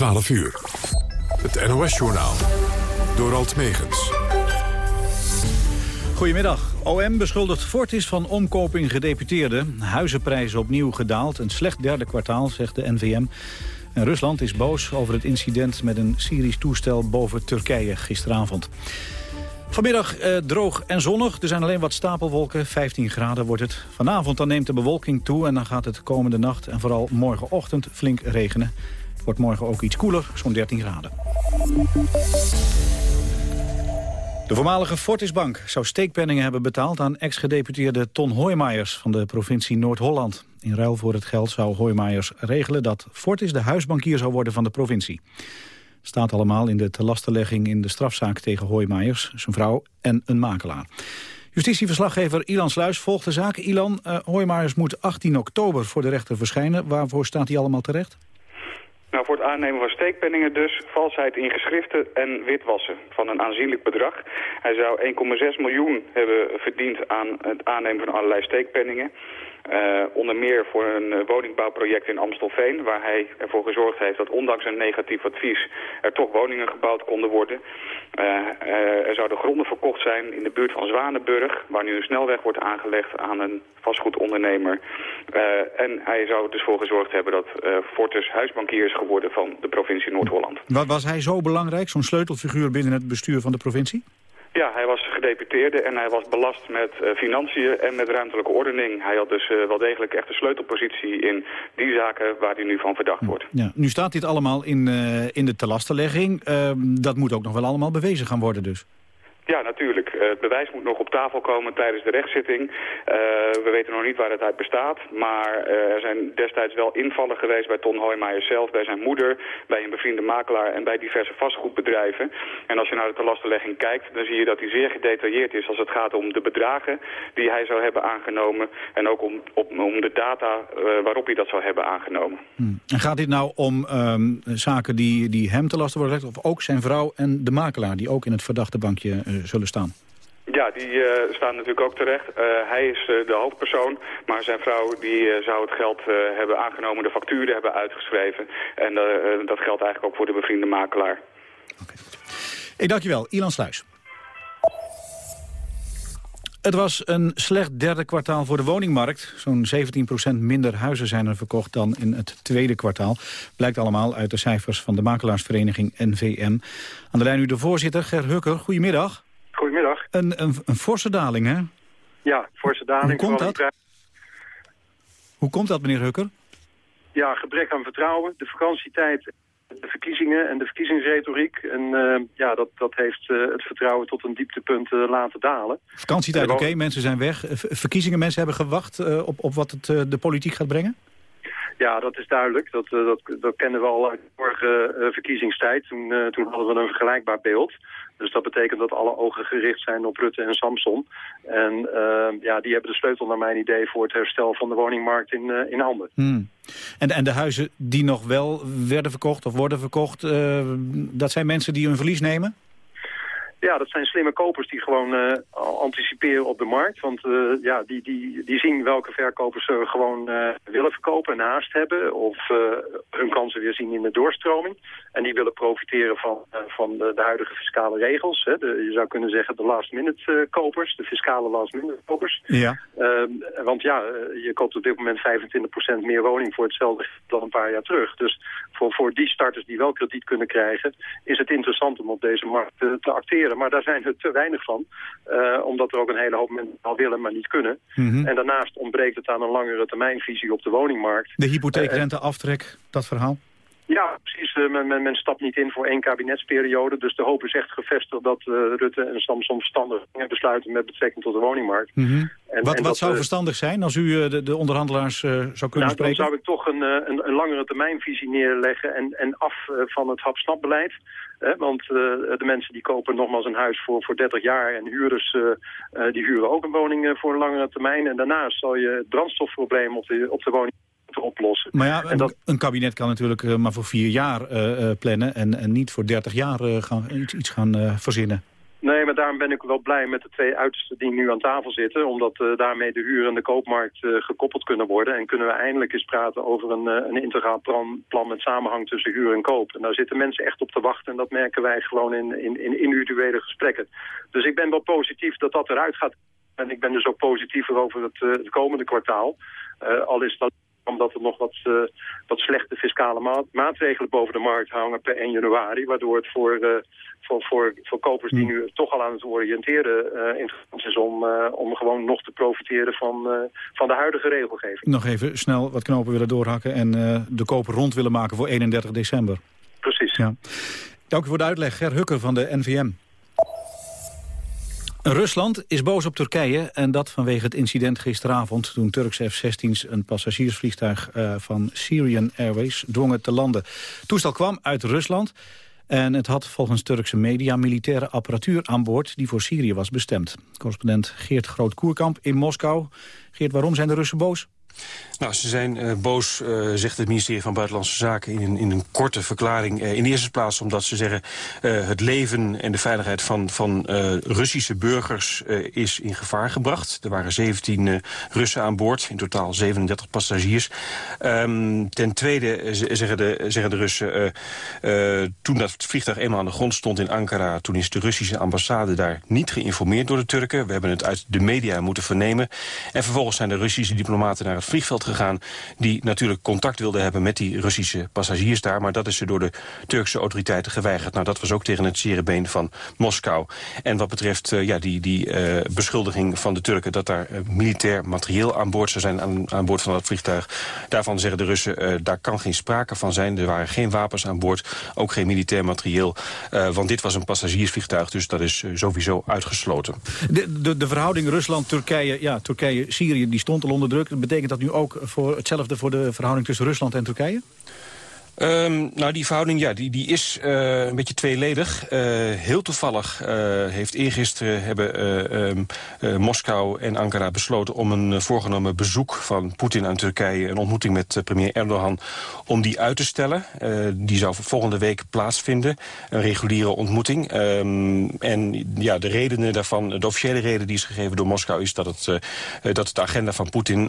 12 uur. Het NOS-journaal. Door Alt Megens. Goedemiddag. OM beschuldigt Fortis van omkoping gedeputeerden. Huizenprijzen opnieuw gedaald. Een slecht derde kwartaal, zegt de NVM. En Rusland is boos over het incident met een Syrisch toestel boven Turkije gisteravond. Vanmiddag eh, droog en zonnig. Er zijn alleen wat stapelwolken. 15 graden wordt het. Vanavond dan neemt de bewolking toe en dan gaat het komende nacht... en vooral morgenochtend flink regenen. Wordt morgen ook iets koeler, zo'n 13 graden. De voormalige Fortisbank zou steekpenningen hebben betaald aan ex-gedeputeerde Ton Hoijmaiers van de provincie Noord-Holland. In ruil voor het geld zou Hoijmaiers regelen dat Fortis de huisbankier zou worden van de provincie. Staat allemaal in de telastenlegging in de strafzaak tegen Hoijmaiers, zijn vrouw en een makelaar. Justitieverslaggever Ilan Sluis volgt de zaak. Ilan, uh, moet 18 oktober voor de rechter verschijnen. Waarvoor staat hij allemaal terecht? Nou, voor het aannemen van steekpenningen dus, valsheid in geschriften en witwassen van een aanzienlijk bedrag. Hij zou 1,6 miljoen hebben verdiend aan het aannemen van allerlei steekpenningen. Uh, onder meer voor een uh, woningbouwproject in Amstelveen... waar hij ervoor gezorgd heeft dat ondanks een negatief advies... er toch woningen gebouwd konden worden. Uh, er zouden gronden verkocht zijn in de buurt van Zwanenburg... waar nu een snelweg wordt aangelegd aan een vastgoedondernemer. en hij zou er dus voor gezorgd hebben dat Fortus huisbankier is geworden... van de provincie Noord-Holland. Wat was hij zo belangrijk, zo'n sleutelfiguur binnen het bestuur van de provincie? Ja, hij was gedeputeerde en hij was belast met uh, financiën en met ruimtelijke ordening. Hij had dus uh, wel degelijk echt een sleutelpositie in die zaken waar hij nu van verdacht wordt. Ja, nu staat dit allemaal in, uh, in de telastenlegging. Ehm, dat moet ook nog wel allemaal bewezen gaan worden dus. Ja, natuurlijk. Uh, het bewijs moet nog op tafel komen tijdens de rechtszitting. Uh, we weten nog niet waar het uit bestaat. Maar uh, er zijn destijds wel invallen geweest bij Ton Hoijmaier zelf, bij zijn moeder, bij een bevriende makelaar en bij diverse vastgoedbedrijven. En als je naar de telastenlegging kijkt, dan zie je dat hij zeer gedetailleerd is als het gaat om de bedragen die hij zou hebben aangenomen. En ook om, om de data waarop hij dat zou hebben aangenomen. Hmm. En gaat dit nou om um, zaken die, die hem te lasten worden gelegd of ook zijn vrouw en de makelaar die ook in het verdachte bankje zullen staan? Ja, die uh, staan natuurlijk ook terecht. Uh, hij is uh, de hoofdpersoon, maar zijn vrouw die zou het geld hebben aangenomen, de facturen hebben uitgeschreven. En dat geldt eigenlijk ook voor de bevriende makelaar. Okay. Ik dank je wel, Ilan Sluis. Het was een slecht derde kwartaal voor de woningmarkt. Zo'n 17% minder huizen zijn er verkocht dan in het tweede kwartaal. Blijkt allemaal uit de cijfers van de makelaarsvereniging NVM. Aan de lijn nu de voorzitter, Ger Hukker. Goedemiddag. Een, een, een forse daling, hè? Ja, forse daling. Hoe komt dat? Hoe komt dat, meneer Hukker? Ja, gebrek aan vertrouwen. De vakantietijd, de verkiezingen en de verkiezingsretoriek. En uh, ja, dat, dat heeft uh, het vertrouwen tot een dieptepunt uh, laten dalen. Vakantietijd, oké, okay, mensen zijn weg. Verkiezingen, mensen hebben gewacht op, op wat het de politiek gaat brengen? Ja, dat is duidelijk. Dat, dat, dat kennen we al uit de vorige verkiezingstijd. Toen, toen hadden we een vergelijkbaar beeld. Dus dat betekent dat alle ogen gericht zijn op Rutte en Samson. En uh, ja, die hebben de sleutel naar mijn idee voor het herstel van de woningmarkt in, uh, in handen. Hmm. En, en de huizen die nog wel werden verkocht of worden verkocht, uh, dat zijn mensen die hun verlies nemen? Ja, dat zijn slimme kopers die gewoon uh, anticiperen op de markt. Want uh, ja, die, die, die zien welke verkopers ze gewoon uh, willen verkopen en haast hebben. Of hun kansen weer zien in de doorstroming. En die willen profiteren van, van de, de, huidige fiscale regels. Hè. De, je zou kunnen zeggen de last minute kopers, de fiscale last minute kopers. Ja. Ehm, want ja, je koopt op dit moment 25% meer woning voor hetzelfde dan een paar jaar terug. Dus voor, voor die starters die wel krediet kunnen krijgen, is het interessant om op deze markt te acteren maar daar zijn er te weinig van. Uh, omdat er ook een hele hoop mensen al willen, maar niet kunnen. Mm -hmm. En daarnaast ontbreekt het aan een langere termijnvisie op de woningmarkt. De hypotheekrenteaftrek, dat verhaal? Ja, precies. Men, men, men, stapt niet in voor één kabinetsperiode. Dus de hoop is echt gevestigd dat uh, Rutte en Samson verstandig besluiten met betrekking tot de woningmarkt. Mm -hmm. en, wat, en wat dat, zou verstandig zijn als u de, de, onderhandelaars zou kunnen nou, spreken? Dan zou ik toch een, een, een langere termijnvisie neerleggen en, en af van het hap-snap-beleid. Hè, want uh, de mensen die kopen nogmaals een huis voor, voor 30 jaar en huurders uh, uh, die huren ook een woning voor een langere termijn. En daarnaast zal je het brandstofprobleem op de, op de woning oplossen. Maar ja, een, dat... een kabinet kan natuurlijk maar voor vier jaar plannen en, en niet voor 30 jaar gaan, iets, iets gaan verzinnen. Nee, maar daarom ben ik wel blij met de twee uitersten die nu aan tafel zitten. Omdat uh, daarmee de huur en de koopmarkt uh, gekoppeld kunnen worden. En kunnen we eindelijk eens praten over een, uh, een integraal plan, plan met samenhang tussen huur en koop. En daar zitten mensen echt op te wachten. En dat merken wij gewoon in, in, in individuele gesprekken. Dus ik ben wel positief dat dat eruit gaat. En ik ben dus ook positiever over het, het komende kwartaal. al is dat omdat er nog wat, uh, wat slechte fiscale ma maatregelen boven de markt hangen per 1 januari. Waardoor het voor, uh, voor, voor, voor kopers die hmm. nu toch al aan het oriënteren uh, interessant is om, om gewoon nog te profiteren van, van de huidige regelgeving. Nog even snel wat knopen willen doorhakken en de koper rond willen maken voor 31 december. Precies. Ja. Dank u voor de uitleg, Ger Hukker van de NVM. Rusland is boos op Turkije en dat vanwege het incident gisteravond... toen Turkse F-16's een passagiersvliegtuig uh, van Syrian Airways dwongen te landen. Het toestel kwam uit Rusland en het had volgens Turkse media militaire apparatuur aan boord... die voor Syrië was bestemd. Correspondent Geert Groot-Koerkamp in Moskou. Geert, waarom zijn de Russen boos? Nou, ze zijn uh, boos, uh, zegt het ministerie van Buitenlandse Zaken... in in een korte verklaring. Uh, in de eerste plaats omdat ze zeggen... het leven en de veiligheid van, van Russische burgers is in gevaar gebracht. Er waren 17 Russen aan boord, in totaal 37 passagiers. Um, ten tweede zeggen de, zeggen de Russen... toen dat vliegtuig eenmaal aan de grond stond in Ankara... toen is de Russische ambassade daar niet geïnformeerd door de Turken. We hebben het uit de media moeten vernemen. En vervolgens zijn de Russische diplomaten naar vliegveld gegaan... die natuurlijk contact wilden hebben met die Russische passagiers daar. Maar dat is ze door de Turkse autoriteiten geweigerd. Nou, dat was ook tegen het zere van Moskou. En wat betreft uh, ja, die, die uh, beschuldiging van de Turken... dat daar uh, militair materieel aan boord zou zijn, aan, aan boord van dat vliegtuig... daarvan zeggen de Russen, daar kan geen sprake van zijn. Er waren geen wapens aan boord, ook geen militair materieel. want dit was een passagiersvliegtuig, dus dat is sowieso uitgesloten. De, de, verhouding Rusland-Turkije, ja, Turkije-Syrië, die stond al onder druk. Betekent dat nu ook voor hetzelfde voor de verhouding tussen Rusland en Turkije? Um, nou, die verhouding ja, die, die is uh, een beetje tweeledig. Uh, heel toevallig uh, heeft eergisteren hebben um, Moskou en Ankara besloten... om een voorgenomen bezoek van Poetin aan Turkije... een ontmoeting met premier Erdogan, om die uit te stellen. die zou volgende week plaatsvinden, een reguliere ontmoeting. Um, en ja, de redenen daarvan, de officiële reden die is gegeven door Moskou... is dat, het, dat de agenda van Poetin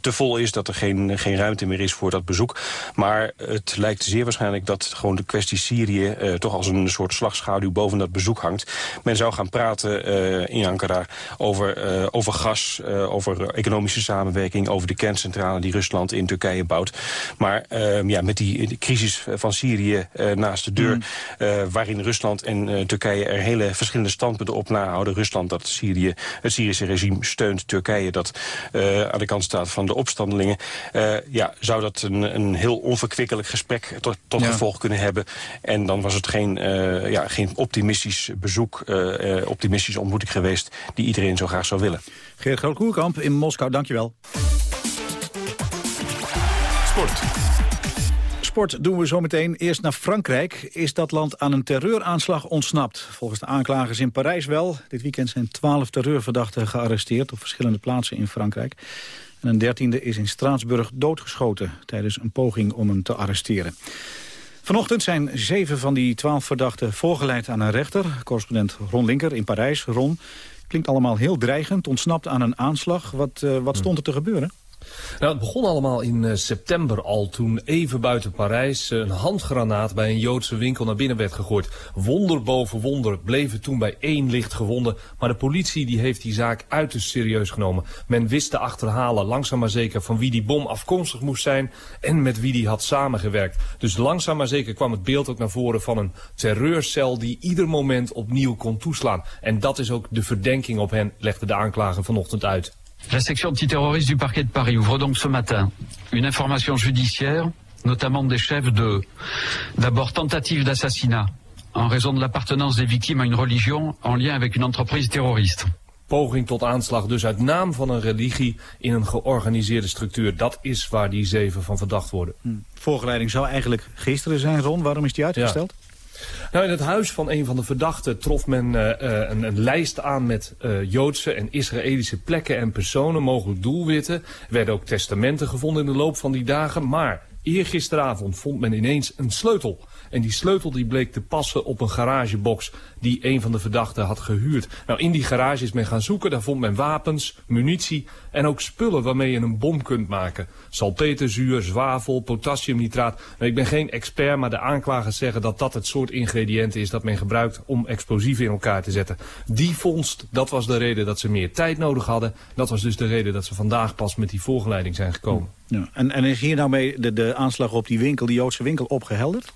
te vol is, dat er geen, geen ruimte meer is voor dat bezoek. Maar het zeer waarschijnlijk dat gewoon de kwestie Syrië... Uh, toch als een soort slagschaduw boven dat bezoek hangt. Men zou gaan praten uh, in Ankara over, uh, over gas, over economische samenwerking... over de kerncentrale die Rusland in Turkije bouwt. Maar ehm, ja, met die crisis van Syrië naast de deur... Mm. waarin Rusland en Turkije er hele verschillende standpunten op nahouden. Rusland dat Syrië, het Syrische regime steunt. Turkije dat aan de kant staat van de opstandelingen. ja, zou dat een, een heel onverkwikkelijk gesprek tot, tot gevolg kunnen hebben. En dan was het geen, uh, ja, geen optimistisch bezoek, uh, optimistische ontmoeting geweest... die iedereen zo graag zou willen. Geert Groot-Koerkamp in Moskou, dankjewel. Sport. Sport doen we zo meteen eerst naar Frankrijk. Is dat land aan een terreuraanslag ontsnapt? Volgens de aanklagers in Parijs wel. Dit weekend zijn twaalf terreurverdachten gearresteerd... op verschillende plaatsen in Frankrijk. En een dertiende is in Straatsburg doodgeschoten tijdens een poging om hem te arresteren. Vanochtend zijn zeven van die twaalf verdachten voorgeleid aan een rechter. Correspondent Ron Linker in Parijs. Ron, klinkt allemaal heel dreigend, ontsnapt aan een aanslag. Wat, uh, wat stond er te gebeuren? Nou, het begon allemaal in uh, september al, toen even buiten Parijs uh, een handgranaat bij een Joodse winkel naar binnen werd gegooid. Wonder boven wonder bleven toen bij één licht gewonden, maar de politie die heeft die zaak uiterst serieus genomen. Men wist te achterhalen, langzaam maar zeker, van wie die bom afkomstig moest zijn en met wie die had samengewerkt. Dus langzaam maar zeker kwam het beeld ook naar voren van een terreurcel die ieder moment opnieuw kon toeslaan. En dat is ook de verdenking op hen, legde de aanklager vanochtend uit. La section antiterroriste du parquet de Paris ouvre donc ce matin une information judiciaire, notamment des chefs de, d'abord, tentative d'assassinat en raison de l'appartenance des victimes à une religion en lien avec une entreprise terroriste. Poging tot aanslag dus uit naam van een religie in een georganiseerde structuur. Dat is waar die zeven van verdacht worden. Hm. Voorgeleiding zou eigenlijk gisteren zijn, Ron. Waarom is die uitgesteld? Nou, in het huis van een van de verdachten trof men uh, een, een, lijst aan met uh, Joodse en Israëlische plekken en personen, mogelijk doelwitten. Er werden ook testamenten gevonden in de loop van die dagen, maar Eergisteravond vond men ineens een sleutel. En die sleutel die bleek te passen op een garagebox die een van de verdachten had gehuurd. Nou, in die garage is men gaan zoeken. Daar vond men wapens, munitie en ook spullen waarmee je een bom kunt maken. Salpeterzuur, zwavel, potassiumnitraat. Nou, ik ben geen expert, maar de aanklagers zeggen dat dat het soort ingrediënten is dat men gebruikt om explosieven in elkaar te zetten. Die vondst, dat was de reden dat ze meer tijd nodig hadden. Dat was dus de reden dat ze vandaag pas met die voorgeleiding zijn gekomen. Ja. En, en is hier nou mee de, de aanslag op die winkel, die Joodse winkel, opgehelderd?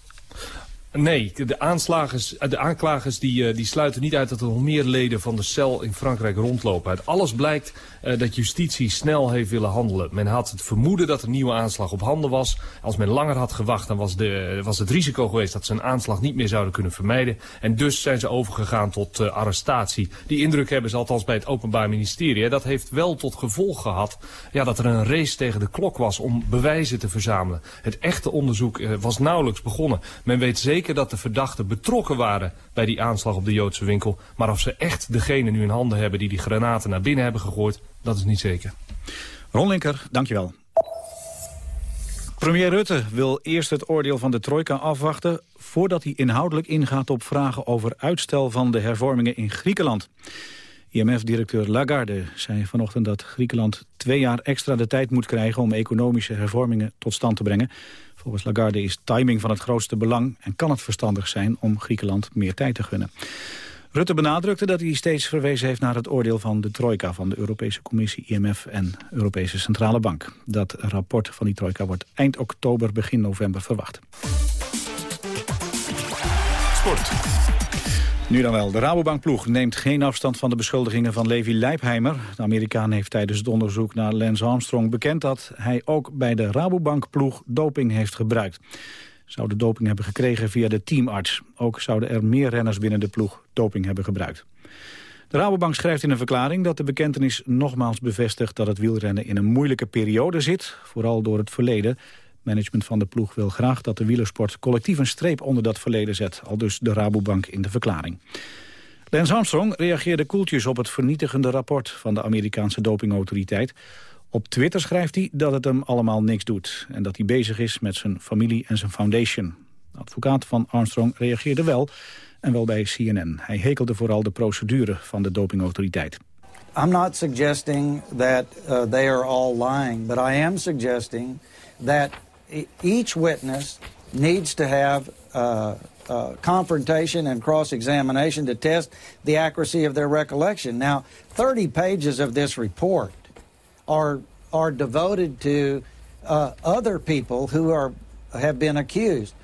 Nee, de, aanslagers, de aanklagers die, eh, die sluiten niet uit dat er nog meer leden van de cel in Frankrijk rondlopen. Uit alles blijkt dat justitie snel heeft willen handelen. Men had het vermoeden dat er een nieuwe aanslag op handen was. Als men langer had gewacht, dan was, de, was het risico geweest dat ze een aanslag niet meer zouden kunnen vermijden. En dus zijn ze overgegaan tot uh, arrestatie. Die indruk hebben ze althans bij het Openbaar Ministerie. Dat heeft wel tot gevolg gehad ja, dat er een race tegen de klok was om bewijzen te verzamelen. Het echte onderzoek was nauwelijks begonnen. Men weet zeker dat de verdachten betrokken waren bij die aanslag op de Joodse winkel. Maar of ze echt degene nu in handen hebben die die granaten naar binnen hebben gegooid, dat is niet zeker. Ron Linker, dankjewel. Premier Rutte wil eerst het oordeel van de trojka afwachten... voordat hij inhoudelijk ingaat op vragen over uitstel van de hervormingen in Griekenland. IMF-directeur Lagarde zei vanochtend dat Griekenland twee jaar extra de tijd moet krijgen... om economische hervormingen tot stand te brengen. Volgens Lagarde is timing van het grootste belang... en kan het verstandig zijn om Griekenland meer tijd te gunnen. Rutte benadrukte dat hij steeds verwezen heeft naar het oordeel van de trojka... van de Europese Commissie, IMF en Europese Centrale Bank. Dat rapport van die trojka wordt eind oktober, begin november verwacht. Sport. Nu dan wel. De Rabobankploeg neemt geen afstand van de beschuldigingen van Levi Leipheimer. De Amerikaan heeft tijdens het onderzoek naar Lance Armstrong bekend dat hij ook bij de Rabobankploeg doping heeft gebruikt. Zou de doping hebben gekregen via de teamarts. Ook zouden er meer renners binnen de ploeg doping hebben gebruikt. De Rabobank schrijft in een verklaring dat de bekentenis nogmaals bevestigt dat het wielrennen in een moeilijke periode zit, vooral door het verleden. Management van de ploeg wil graag dat de wielersport collectief een streep onder dat verleden zet, al dus de Rabobank in de verklaring. Lance Armstrong reageerde koeltjes op het vernietigende rapport van de Amerikaanse dopingautoriteit. Op Twitter schrijft hij dat het hem allemaal niks doet en dat hij bezig is met zijn familie en zijn foundation. De advocaat van Armstrong reageerde wel en wel bij CNN. Hij hekelde vooral de procedure van de dopingautoriteit. I'm not suggesting that uh, they are all lying, but I am suggesting that each witness needs to have uh, uh, confrontation and cross-examination to test the accuracy of their recollection. Now, 30 pages of this report are are devoted to uh, other people who are have been accused.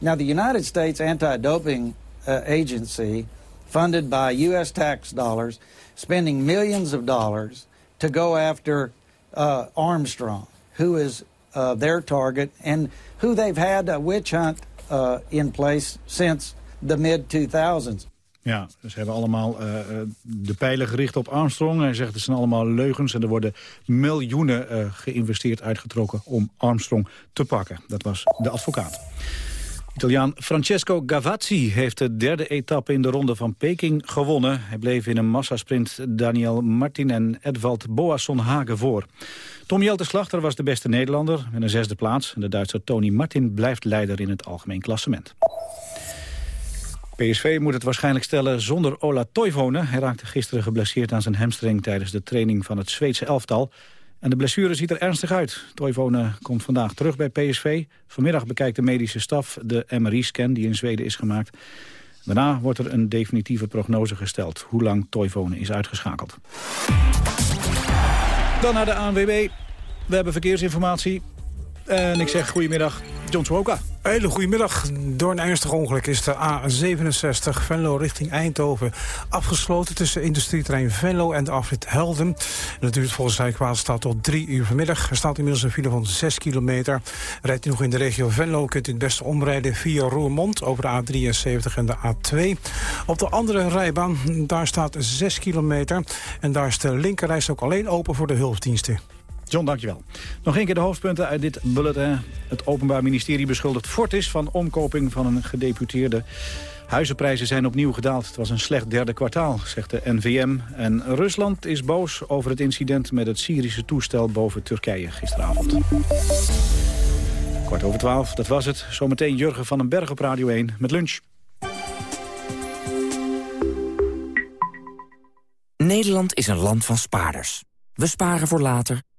Now, the United States Anti-Doping uh, Agency, funded by U.S. tax dollars, spending millions of dollars to go after uh, Armstrong, who is uh, their target and who they've had a witch hunt uh, in place since the mid-2000s. Ja, ze hebben allemaal uh, de pijlen gericht op Armstrong. Hij zegt het zijn allemaal leugens en er worden miljoenen uh, geïnvesteerd uitgetrokken om Armstrong te pakken. Dat was de advocaat. Italiaan Francesco Gavazzi heeft de derde etappe in de ronde van Peking gewonnen. Hij bleef in een massasprint Daniel Martin en Edvald Boasson Hagen voor. Tom Jelte Slachter was de beste Nederlander met een zesde plaats. De Duitser Tony Martin blijft leider in het algemeen klassement. PSV moet het waarschijnlijk stellen zonder Ola Toivonen. Hij raakte gisteren geblesseerd aan zijn hamstring tijdens de training van het Zweedse elftal. En de blessure ziet er ernstig uit. Toivonen komt vandaag terug bij PSV. Vanmiddag bekijkt de medische staf de MRI-scan die in Zweden is gemaakt. Daarna wordt er een definitieve prognose gesteld hoe lang Toivonen is uitgeschakeld. Dan naar de ANWB. We hebben verkeersinformatie. En ik zeg goedemiddag, John Swoka. Hele goedemiddag. Door een ernstig ongeluk is de A67 Venlo richting Eindhoven afgesloten tussen industrieterrein Venlo en de afrit Helden. En dat duurt volgens Rijkswaterstaat tot drie uur vanmiddag. Er staat inmiddels een file van 6 kilometer. Rijdt u nog in de regio Venlo, kunt u het beste omrijden via Roermond over de A73 en de A2. Op de andere rijbaan, daar staat 6 kilometer. En daar is de linkerreis ook alleen open voor de hulpdiensten. John, dankjewel. Nog een keer de hoofdpunten uit dit bulletin. Het Openbaar Ministerie beschuldigt Fortis van omkoping van een gedeputeerde. Huizenprijzen zijn opnieuw gedaald. Het was een slecht derde kwartaal, zegt de NVM. En Rusland is boos over het incident met het Syrische toestel boven Turkije gisteravond. Kwart over twaalf, dat was het. Zometeen Jurgen van den Berg op Radio 1 met lunch. Nederland is een land van spaarders. We sparen voor later,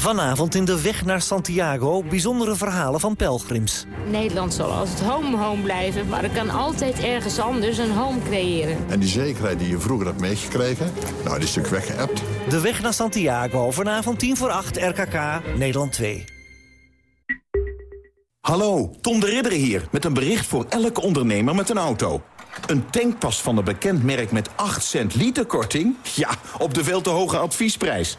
Vanavond in de weg naar Santiago bijzondere verhalen van pelgrims. Nederland zal altijd home home blijven, maar er kan altijd ergens anders een home creëren. En die zekerheid die je vroeger hebt meegekregen, nou die is natuurlijk weggeëpt. De weg naar Santiago, vanavond 10 voor 8, RKK, Nederland 2. Hallo, Tom de Ridder hier, met een bericht voor elke ondernemer met een auto. Een tankpas van een bekend merk met 8 cent liter korting? Ja, op de veel te hoge adviesprijs.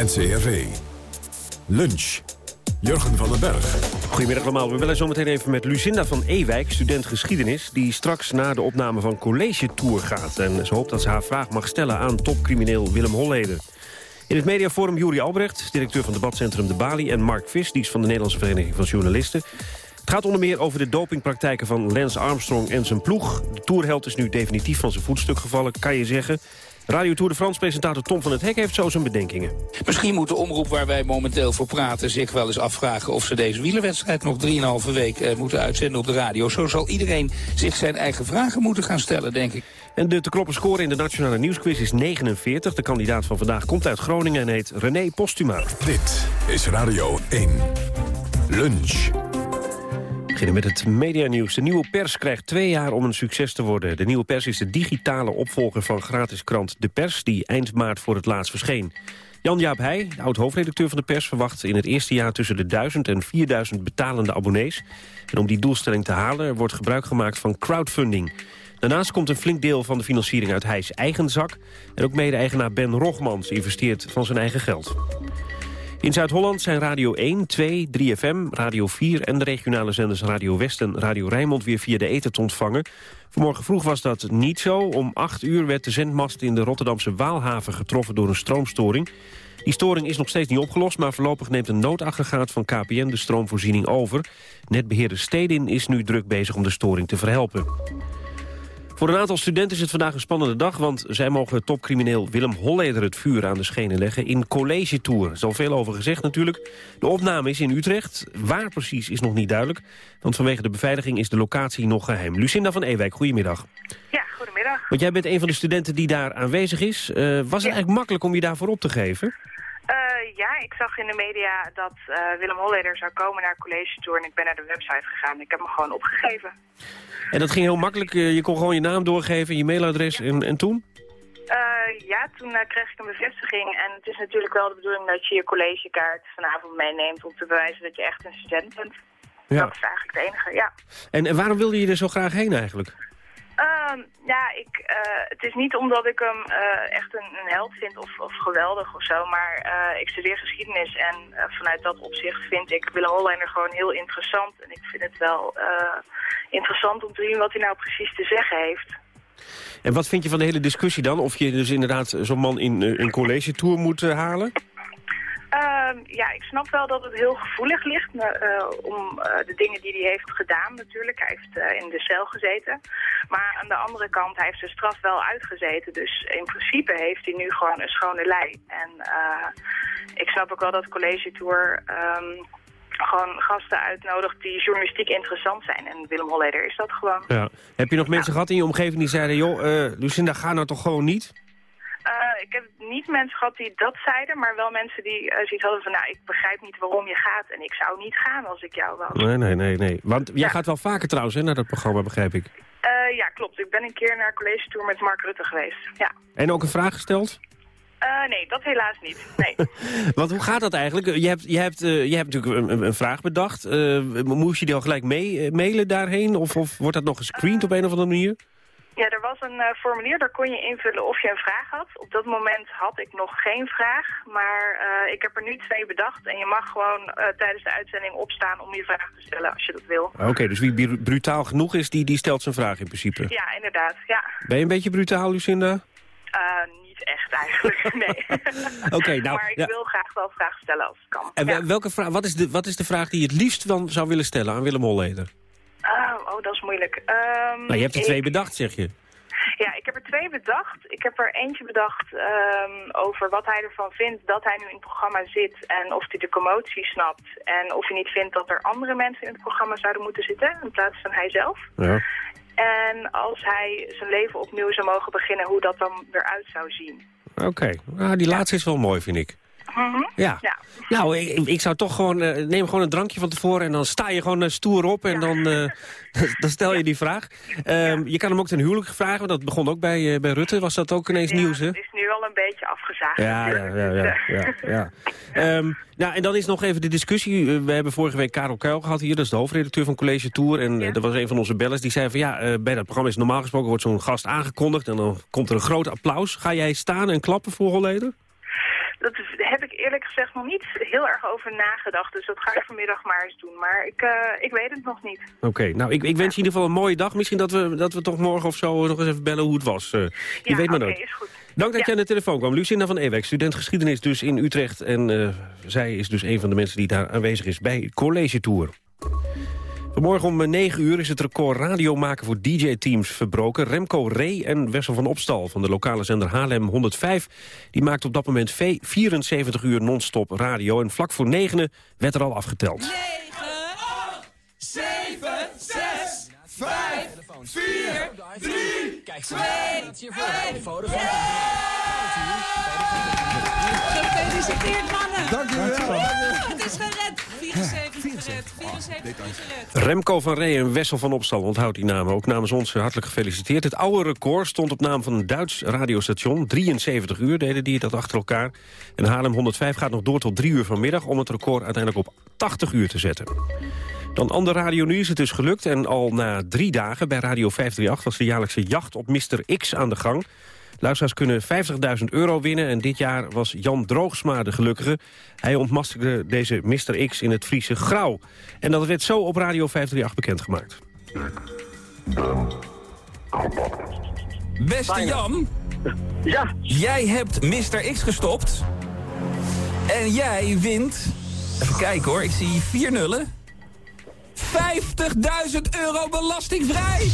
NCRV. Lunch. Jurgen van den Berg. Goedemiddag allemaal. We willen zometeen even met Lucinda van Ewijk, student geschiedenis... die straks na de opname van College Tour gaat. En ze hoopt dat ze haar vraag mag stellen aan topcrimineel Willem Holleder. In het mediaforum Juri Albrecht, directeur van debatcentrum De Bali... en Mark Vis, die is van de Nederlandse Vereniging van Journalisten. Het gaat onder meer over de dopingpraktijken van Lance Armstrong en zijn ploeg. De tourheld is nu definitief van zijn voetstuk gevallen, kan je zeggen... Radio Tour de France-presentator Tom van het Hek heeft zo zijn bedenkingen. Misschien moet de omroep waar wij momenteel voor praten zich wel eens afvragen... of ze deze wielerwedstrijd nog 3,5 week eh, moeten uitzenden op de radio. Zo zal iedereen zich zijn eigen vragen moeten gaan stellen, denk ik. En de te kloppen score in de Nationale Nieuwsquiz is 49. De kandidaat van vandaag komt uit Groningen en heet René Postuma. Dit is Radio 1. Lunch. Beginnen met het medianieuws. De Nieuwe Pers krijgt twee jaar om een succes te worden. De Nieuwe Pers is de digitale opvolger van gratis krant De Pers... die eind maart voor het laatst verscheen. Jan-Jaap Heij, oud-hoofdredacteur van De Pers... verwacht in het eerste jaar tussen de 1000 en 4000 betalende abonnees. En om die doelstelling te halen wordt gebruik gemaakt van crowdfunding. Daarnaast komt een flink deel van de financiering uit Heijs eigen zak. En ook mede-eigenaar Ben Rogmans investeert van zijn eigen geld. In Zuid-Holland zijn Radio 1, 2, 3FM, Radio 4 en de regionale zenders Radio West en Radio Rijnmond weer via de eten te ontvangen. Vanmorgen vroeg was dat niet zo. Om 8 uur werd de zendmast in de Rotterdamse Waalhaven getroffen door een stroomstoring. Die storing is nog steeds niet opgelost, maar voorlopig neemt een noodaggregaat van KPN de stroomvoorziening over. Netbeheerder Stedin is nu druk bezig om de storing te verhelpen. Voor een aantal studenten is het vandaag een spannende dag... want zij mogen topcrimineel Willem Holleder het vuur aan de schenen leggen... in College Tour. Er is al veel over gezegd natuurlijk. De opname is in Utrecht. Waar precies is nog niet duidelijk. Want vanwege de beveiliging is de locatie nog geheim. Lucinda van Ewijk, goedemiddag. Ja, goedemiddag. Want jij bent een van de studenten die daar aanwezig is. Uh, was het eigenlijk makkelijk om je daarvoor op te geven? Uh, ja, ik zag in de media dat uh, Willem Holleder zou komen naar College Tour... en ik ben naar de website gegaan. Ik heb hem gewoon opgegeven. En dat ging heel makkelijk. Eh, je kon gewoon je naam doorgeven, je mailadres en, en toen? Uh, ja, toen kreeg ik een bevestiging. En het is natuurlijk wel de bedoeling dat je je collegekaart vanavond meeneemt... om te bewijzen dat je echt een student bent. Ja. Dat is eigenlijk het enige, ja. En, en waarom wilde je er zo graag heen eigenlijk? Uh, ja, ik, uh, het is niet omdat ik hem uh, echt een, held vind of, of, geweldig of zo, maar ik studeer geschiedenis en vanuit dat opzicht vind ik Willem Hollander gewoon heel interessant. En ik vind het wel interessant om te zien wat hij nou precies te zeggen heeft. En wat vind je van de hele discussie dan? Of je dus inderdaad zo'n man in een college tour moet halen? Uh, ja, ik snap wel dat het heel gevoelig ligt uh, om uh, de dingen die hij heeft gedaan natuurlijk. Hij heeft uh, in de cel gezeten. Maar aan de andere kant, hij heeft zijn straf wel uitgezeten. Dus in principe heeft hij nu gewoon een schone lei. En ik snap ook wel dat College Tour um, gewoon gasten uitnodigt die journalistiek interessant zijn. En Willem Holleder is dat gewoon. Ja. Heb je nog mensen gehad in je omgeving die zeiden... joh, Lucinda, ga nou toch gewoon niet? Uh, ik heb niet mensen gehad die dat zeiden, maar wel mensen die uh, zoiets hadden van... nou, ik begrijp niet waarom je gaat en ik zou niet gaan als ik jou was. Nee, nee, nee. nee. Want jij gaat wel vaker trouwens hè, naar dat programma, begrijp ik. Eh, ja, klopt. Ik ben een keer naar college tour met Mark Rutte geweest. Ja. En ook een vraag gesteld? Nee, dat helaas niet. Nee. Want hoe gaat dat eigenlijk? Je hebt, je hebt, je hebt natuurlijk een, een vraag bedacht. Moest je die al gelijk mee, mailen daarheen? Of, of wordt dat nog gescreend op een of andere manier? Ja, er was een formulier, daar kon je invullen of je een vraag had. Op dat moment had ik nog geen vraag, maar ik heb er nu twee bedacht. En je mag gewoon tijdens de uitzending opstaan om je vraag te stellen als je dat wil. Oké, okay, dus wie brutaal genoeg is, die, die stelt zijn vraag in principe? Ja, inderdaad, ja. Ben je een beetje brutaal, Lucinda? niet echt eigenlijk, nee. Oké, nou... Maar ik ja. wil graag wel vragen stellen als het kan. En ja. welke vraag, wat, is de, wat is de vraag die je het liefst dan zou willen stellen aan Willem Holleder? Oh, oh dat is moeilijk. Um, nou, je hebt er twee bedacht, zeg je. Ja, ik heb er twee bedacht. Ik heb er eentje bedacht um, over wat hij ervan vindt dat hij nu in het programma zit en of hij de commotie snapt. En of hij niet vindt dat er andere mensen in het programma zouden moeten zitten in plaats van hij zelf. Ja. En als hij zijn leven opnieuw zou mogen beginnen, hoe dat dan eruit zou zien. Oké, okay. nou, die laatste is wel mooi, vind ik. Mm -hmm. ja. ja. Nou, ik, ik, zou toch gewoon... Uh, neem gewoon een drankje van tevoren en dan sta je gewoon uh, stoer op... en ja. dan, uh, dan stel je die vraag. Um, je kan hem ook ten huwelijk vragen, want dat begon ook bij, bij Rutte. Was dat ook ineens nieuws, hè? het is nu al een beetje afgezaagd. Ja, ja, ja. ja, ja, ja. um, nou, en dan is nog even de discussie. We hebben vorige week Karel Kuil gehad hier. Dat is de hoofdredacteur van College Tour. En dat was een van onze bellers. Die zei van ja, bij dat programma is normaal gesproken... wordt zo'n gast aangekondigd en dan komt er een groot applaus. Ga jij staan en klappen voor Holleder? Dat heb ik eerlijk gezegd nog niet heel erg over nagedacht. Dus dat ga ik vanmiddag maar eens doen. Maar ik, uh, ik weet het nog niet. Oké, okay, nou ik, ik wens je in ieder geval een mooie dag. Misschien dat we, dat we toch morgen of zo nog eens even bellen hoe het was. Uh, je ja, weet maar okay, nooit. is goed. Dank dat ja. je aan de telefoon kwam. Lucinda van Ewek, student geschiedenis dus in Utrecht. En uh, zij is dus een van de mensen die daar aanwezig is bij College Tour. Vanmorgen om 9 uur is het record radiomaken voor DJ-teams verbroken. Remco Ree en Wessel van Opstal van de lokale zender Haarlem 105... die maakte op dat moment 74 uur non-stop radio. En vlak voor 9 werd er al afgeteld. 9, 8, 7, 6, 5, 4, 3, 2, 1... Gefeliciteerd, mannen. Dank je wel. Het is gered. 74 gered. 74 gered. Remco van Ree en Wessel van Opstal, onthoud die namen. Ook namens ons hartelijk gefeliciteerd. Het oude record stond op naam van een Duits radiostation. 73 uur deden die dat achter elkaar. En Haarlem 105 gaat nog door tot 3 uur vanmiddag... om het record uiteindelijk op 80 uur te zetten. Dan ander radio nu is het dus gelukt. En al na drie dagen bij Radio 538 was de jaarlijkse jacht op Mr. X aan de gang. Luisteraars kunnen 50.000 euro winnen en dit jaar was Jan Droogsma de gelukkige. Hij ontmaskerde deze Mr. X in het Friese Grauw. En dat werd zo op Radio 538 bekendgemaakt. Beste Jan, ja. jij hebt Mr. X gestopt. En jij wint, even kijken hoor, ik zie vier nullen. 50.000 euro belastingvrij!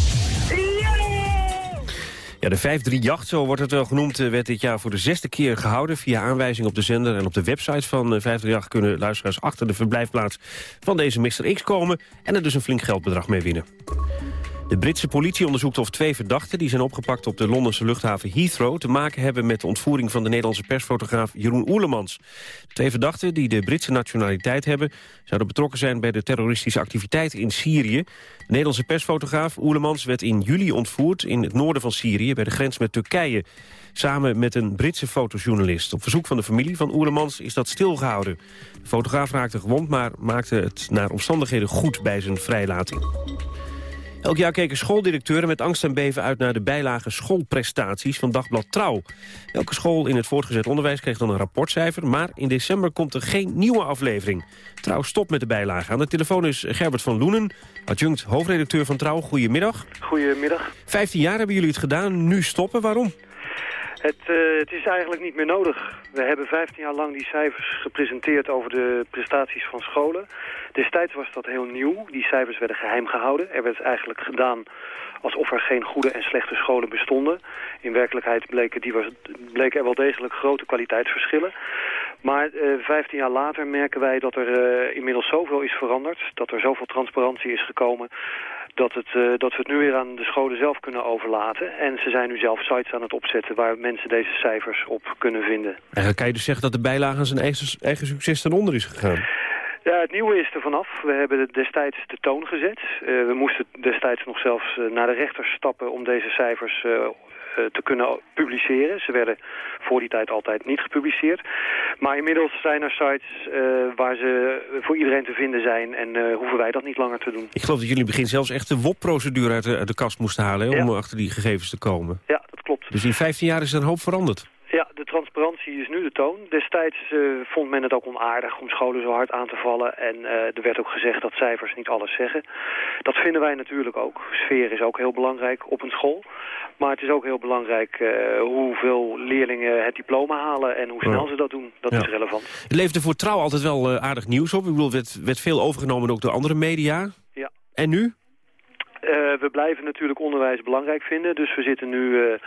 Ja, de 5-3-jacht, zo wordt het wel genoemd, eh, werd dit jaar voor de zesde keer gehouden... via aanwijzing op de zender en op de website van 538... kunnen luisteraars achter de verblijfplaats van deze Mr. X komen... en er dus een flink geldbedrag mee winnen. De Britse politie onderzoekt of twee verdachten... die zijn opgepakt op de Londense luchthaven Heathrow... te maken hebben met de ontvoering van de Nederlandse persfotograaf Jeroen Oelemans. De twee verdachten, die de Britse nationaliteit hebben... zouden betrokken zijn bij de terroristische activiteiten in Syrië. De Nederlandse persfotograaf Oelemans werd in juli ontvoerd... in het noorden van Syrië, bij de grens met Turkije samen met een Britse fotojournalist. Op verzoek van de familie van Oerlemans is dat stilgehouden. De fotograaf raakte gewond, maar maakte het naar omstandigheden goed bij zijn vrijlating. Elk jaar keken schooldirecteuren met angst en beven uit naar de bijlage schoolprestaties van Dagblad Trouw. Elke school in het voortgezet onderwijs kreeg dan een rapportcijfer, maar in december komt er geen nieuwe aflevering. Trouw stopt met de bijlage. Aan de telefoon is Gerbert van Loenen, adjunct hoofdredacteur van Trouw. Goedemiddag. Goedemiddag. 15 jaar hebben jullie het gedaan, nu stoppen. Waarom? Het, uh, het, is eigenlijk niet meer nodig. We hebben 15 jaar lang die cijfers gepresenteerd over de prestaties van scholen. Destijds was dat heel nieuw. Die cijfers werden geheim gehouden. Er werd eigenlijk gedaan alsof er geen goede en slechte scholen bestonden. In werkelijkheid bleken, die was, er wel degelijk grote kwaliteitsverschillen. Maar uh, 15 jaar later merken wij dat er uh, inmiddels zoveel is veranderd. Dat er zoveel transparantie is gekomen dat, het, uh, dat we het nu weer aan de scholen zelf kunnen overlaten. En ze zijn nu zelf sites aan het opzetten waar mensen deze cijfers op kunnen vinden. Eigenlijk kan je dus zeggen dat de bijlage zijn eigen, eigen succes ten onder is gegaan? Ja, het nieuwe is er vanaf. We hebben destijds de toon gezet. Uh, we moesten destijds nog zelfs uh, naar de rechters stappen om deze cijfers uh, te kunnen publiceren. Ze werden voor die tijd altijd niet gepubliceerd. Maar inmiddels zijn er sites waar ze voor iedereen te vinden zijn en hoeven wij dat niet langer te doen. Ik geloof dat jullie in het begin zelfs echt de WOP-procedure uit, uit, de kast moesten halen hè, om achter die gegevens te komen. Ja, dat klopt. Dus in 15 jaar is er een hoop veranderd. Ja, de transparantie is nu de toon. Destijds uh, vond men het ook onaardig om scholen zo hard aan te vallen. En uh, er werd ook gezegd dat cijfers niet alles zeggen. Dat vinden wij natuurlijk ook. Sfeer is ook heel belangrijk op een school. Maar het is ook heel belangrijk uh, hoeveel leerlingen het diploma halen... en hoe snel ja. ze dat doen. Dat ja. is relevant. Het leefde voor Trouw altijd wel aardig nieuws op. Ik bedoel, werd, werd veel overgenomen ook door andere media. Ja. En nu? We blijven natuurlijk onderwijs belangrijk vinden. Dus we zitten nu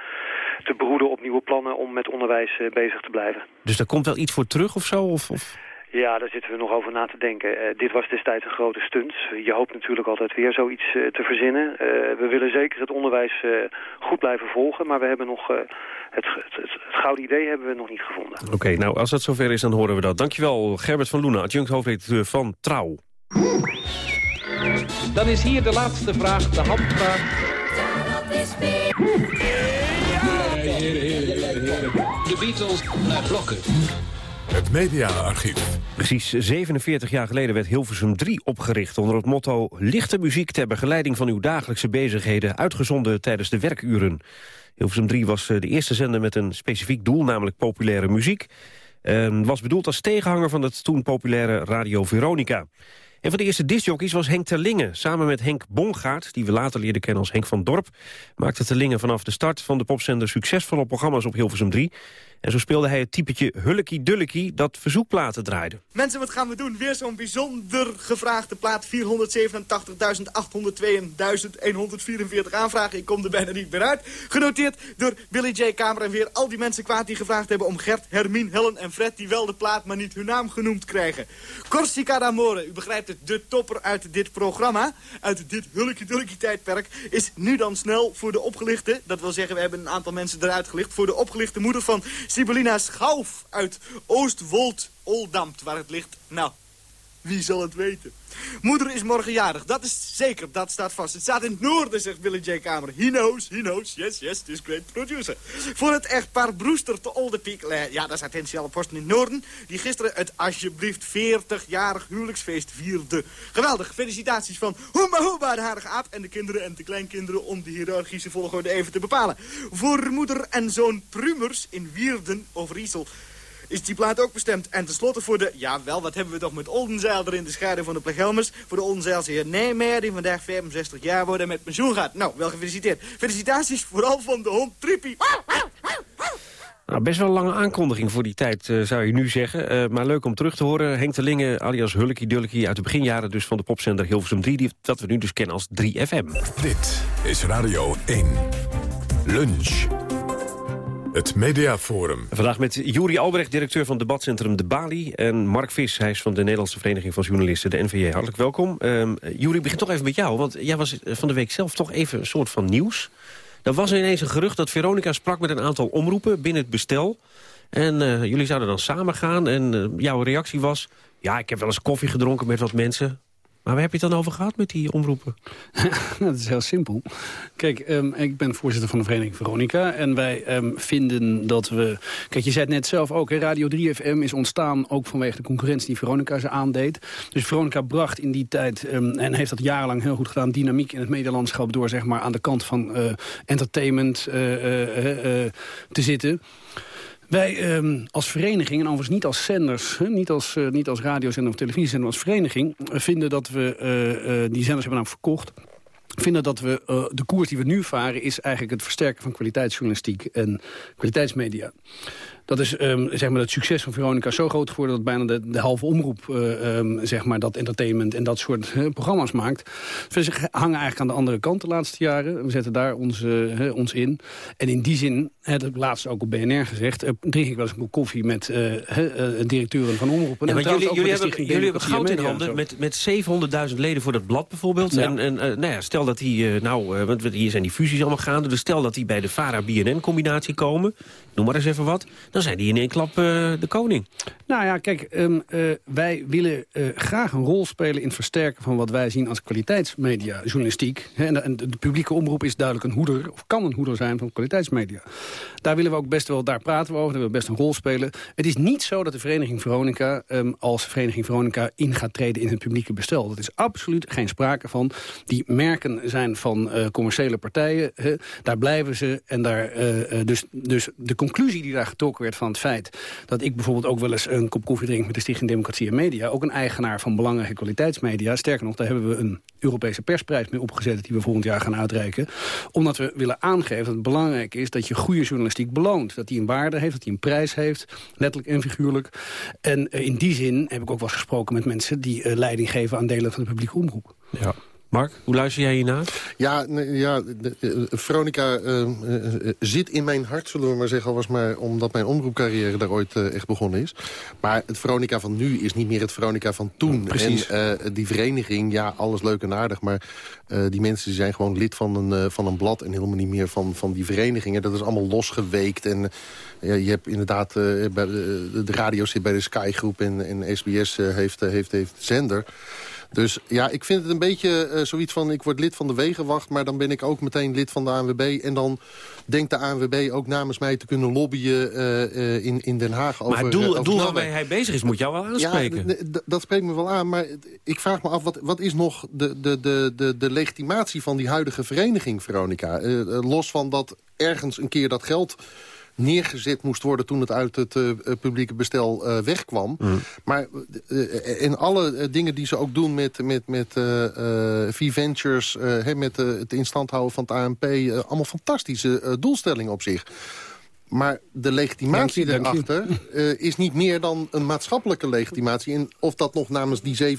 te broeden op nieuwe plannen om met onderwijs uh, bezig te blijven. Dus daar komt wel iets voor terug of zo? Of, of? Ja, daar zitten we nog over na te denken. Dit was destijds een grote stunt. Je hoopt natuurlijk altijd weer zoiets te verzinnen. we willen zeker het onderwijs goed blijven volgen, maar we hebben nog het, het, het, het, gouden idee hebben we nog niet gevonden. Oké, okay, nou als dat zover is, dan horen we dat. Dankjewel Gerbert van Loena, adjunct hoofdredacteur van Trouw. Dan is hier de laatste vraag, de handvraag. De Beatles naar blokken. Het mediaarchief. Precies 47 jaar geleden werd Hilversum 3 opgericht... onder het motto lichte muziek ter begeleiding van uw dagelijkse bezigheden... uitgezonden tijdens de werkuren. Hilversum 3 was de eerste zender met een specifiek doel, namelijk populaire muziek. En was bedoeld als tegenhanger van het toen populaire Radio Veronica. Een van de eerste discjockeys was Henk Terlingen. Samen met Henk Bongaard, die we later leerden kennen als Henk van Dorp... maakte Terlingen vanaf de start van de popzender succesvolle programma's op Hilversum 3. En zo speelde hij het typetje Hullekie Dullekie dat verzoekplaten draaide. Mensen, wat gaan we doen? Weer zo'n bijzonder gevraagde plaat. 487.802.144 aanvragen. Ik kom er bijna niet meer uit. Genoteerd door Billy J. Kamer en weer al die mensen kwaad die gevraagd hebben... om Gert, Hermine, Helen en Fred die wel de plaat, maar niet hun naam genoemd krijgen. Corsica d'Amore, u begrijpt het, de topper uit dit programma... uit dit Hullekie Dullekie tijdperk... is nu dan snel voor de opgelichte... dat wil zeggen, we hebben een aantal mensen eruit gelicht... voor de opgelichte moeder van Sibylina Schauff uit Oostwold-Oldambt, waar het ligt. Nou, wie zal het weten? Moeder is morgen jarig. Dat is zeker, dat staat vast. Het staat in het noorden, zegt Billy J. Kamer. He knows, he knows. Yes, yes, this great producer. Voor het echtpaar Brewster te Olderpeak. Eh, ja, dat is attentie alle posten in het noorden. Die gisteren het alsjeblieft 40-jarig huwelijksfeest vierde. Geweldig. Felicitaties van Hoema Hoeba, de harige aap. En de kinderen en de kleinkinderen om de hiërarchische volgorde even te bepalen. Voor moeder en zoon Prumers in Wierden over Riesel is die plaat ook bestemd. En tenslotte voor de, ja wel, wat hebben we toch met Oldenzeil er in de schaduw van de Plegelmers. Voor de Oldenzeilse heer Nijmeijer, die vandaag 65 jaar wordt en met pensioen gaat. Nou, wel gefeliciteerd. Felicitaties vooral van de hond Trippie. Nou, best wel een lange aankondiging voor die tijd, uh, zou je nu zeggen. Uh, maar leuk om terug te horen. Henk de Linge, alias Hulkie Dulkie, uit de beginjaren dus van de popzender Hilversum 3... Die, dat we nu dus kennen als 3FM. Dit is Radio 1. Lunch. Het Mediaforum. Vandaag met Juri Albrecht, directeur van debatcentrum De Bali... en Mark Vis, hij is van de Nederlandse Vereniging van Journalisten, de NVJ. Hartelijk welkom. Um, Juri, begin toch even met jou, want jij was van de week zelf toch even een soort van nieuws. Er was ineens een gerucht dat Veronica sprak met een aantal omroepen binnen het bestel... En uh, jullie zouden dan samen gaan en uh, jouw reactie was... ja, ik heb wel eens koffie gedronken met wat mensen. Maar waar heb je het dan over gehad met die omroepen? dat is heel simpel. Kijk, um, ik ben voorzitter van de Vereniging Veronica. En wij um, vinden dat we... Kijk, je zei het net zelf ook, Radio 3FM is ontstaan... ook vanwege de concurrentie die Veronica ze aandeed. Dus Veronica bracht in die tijd, um, en heeft dat jarenlang heel goed gedaan... dynamiek in het medialandschap door zeg maar, aan de kant van uh, entertainment uh, uh, te zitten... Wij um, als vereniging, en overigens niet als zenders... Niet, als, uh, niet als radiozender of televisiezender, als vereniging... Uh, vinden dat we, uh, die zenders hebben namelijk verkocht vinden dat we de koers die we nu varen... is eigenlijk het versterken van kwaliteitsjournalistiek en kwaliteitsmedia. Dat is um, zeg maar het succes van Veronica zo groot geworden... dat bijna de, de halve omroep uh, um, zeg maar dat entertainment en dat soort uh, programma's maakt. Dus we hangen eigenlijk aan de andere kant de laatste jaren. We zetten daar ons, uh, ons in. En in die zin, dat heb ik laatst ook op BNR gezegd... drink ik wel eens een koffie met directeuren van omroepen. Ja, maar jullie, jullie, hebben, jullie hebben goud in handen met, met 700.000 leden voor dat blad bijvoorbeeld. Ja. En, en nou ja, stel dat die, nou, want hier zijn die fusies allemaal gaande... dus stel dat die bij de VARA-BNN-combinatie komen... noem maar eens even wat dan zijn die in één klap eh, de koning. Nou ja, kijk, ehm, eh, wij willen eh, graag een rol spelen in het versterken van wat wij zien als kwaliteitsmedia, journalistiek. En, de, publieke omroep is duidelijk een hoeder, of kan een hoeder zijn van kwaliteitsmedia. Daar willen we ook best wel, daar praten we over, daar willen we best een rol spelen. Het is niet zo dat de Vereniging Veronica ehm, als Vereniging Veronica in gaat treden in het publieke bestel. Dat is absoluut geen sprake van. Die merken zijn van commerciële partijen, daar blijven ze en daar, dus, dus de conclusie die daar getrokken werd van het feit dat ik bijvoorbeeld ook wel eens een kop koffie drink met de Stichting Democratie en Media, ook een eigenaar van belangrijke kwaliteitsmedia. Sterker nog, daar hebben we een Europese persprijs mee opgezet die we volgend jaar gaan uitreiken. Omdat we willen aangeven dat het belangrijk is dat je goede journalistiek beloont. Dat die een waarde heeft, dat die een prijs heeft, letterlijk en figuurlijk. En eh, in die zin heb ik ook wel eens gesproken met mensen die uh, leiding geven aan delen van de publieke omroep. Ja. Mark, hoe luister jij hiernaar? Ja, ja Veronica uh, uh, zit in mijn hart, zullen we maar zeggen... al was maar omdat mijn omroepcarrière daar ooit uh, echt begonnen is. Maar het Veronica van nu is niet meer het Veronica van toen. Precies. En die vereniging, ja, alles leuk en aardig... maar die mensen die zijn gewoon lid van een, van een blad... en helemaal niet meer van, van die verenigingen. Dat is allemaal losgeweekt. En ja, je hebt inderdaad... bij de, de radio zit bij de Sky-groep en, en SBS heeft, heeft, heeft zender... Dus ja, ik vind het een beetje uh, zoiets van... ik word lid van de Wegenwacht, maar dan ben ik ook meteen lid van de ANWB. En dan denkt de ANWB ook namens mij te kunnen lobbyen uh, uh, in, in Den Haag. Maar over, het doel, doel waarmee hij bezig is moet jou wel aanspreken. Ja, dat spreekt me wel aan, maar ik vraag me af... wat, wat is nog de, de, de, de, de legitimatie van die huidige vereniging, Veronica? los van dat ergens een keer dat geld neergezet moest worden toen het uit het uh, publieke bestel uh, wegkwam. Mm. Maar uh, in alle dingen die ze ook doen met, met, met V-Ventures... met het instand houden van het ANP... allemaal fantastische doelstellingen op zich. Maar de legitimatie dank je, daarachter uh, is niet meer dan een maatschappelijke legitimatie. En of dat nog namens die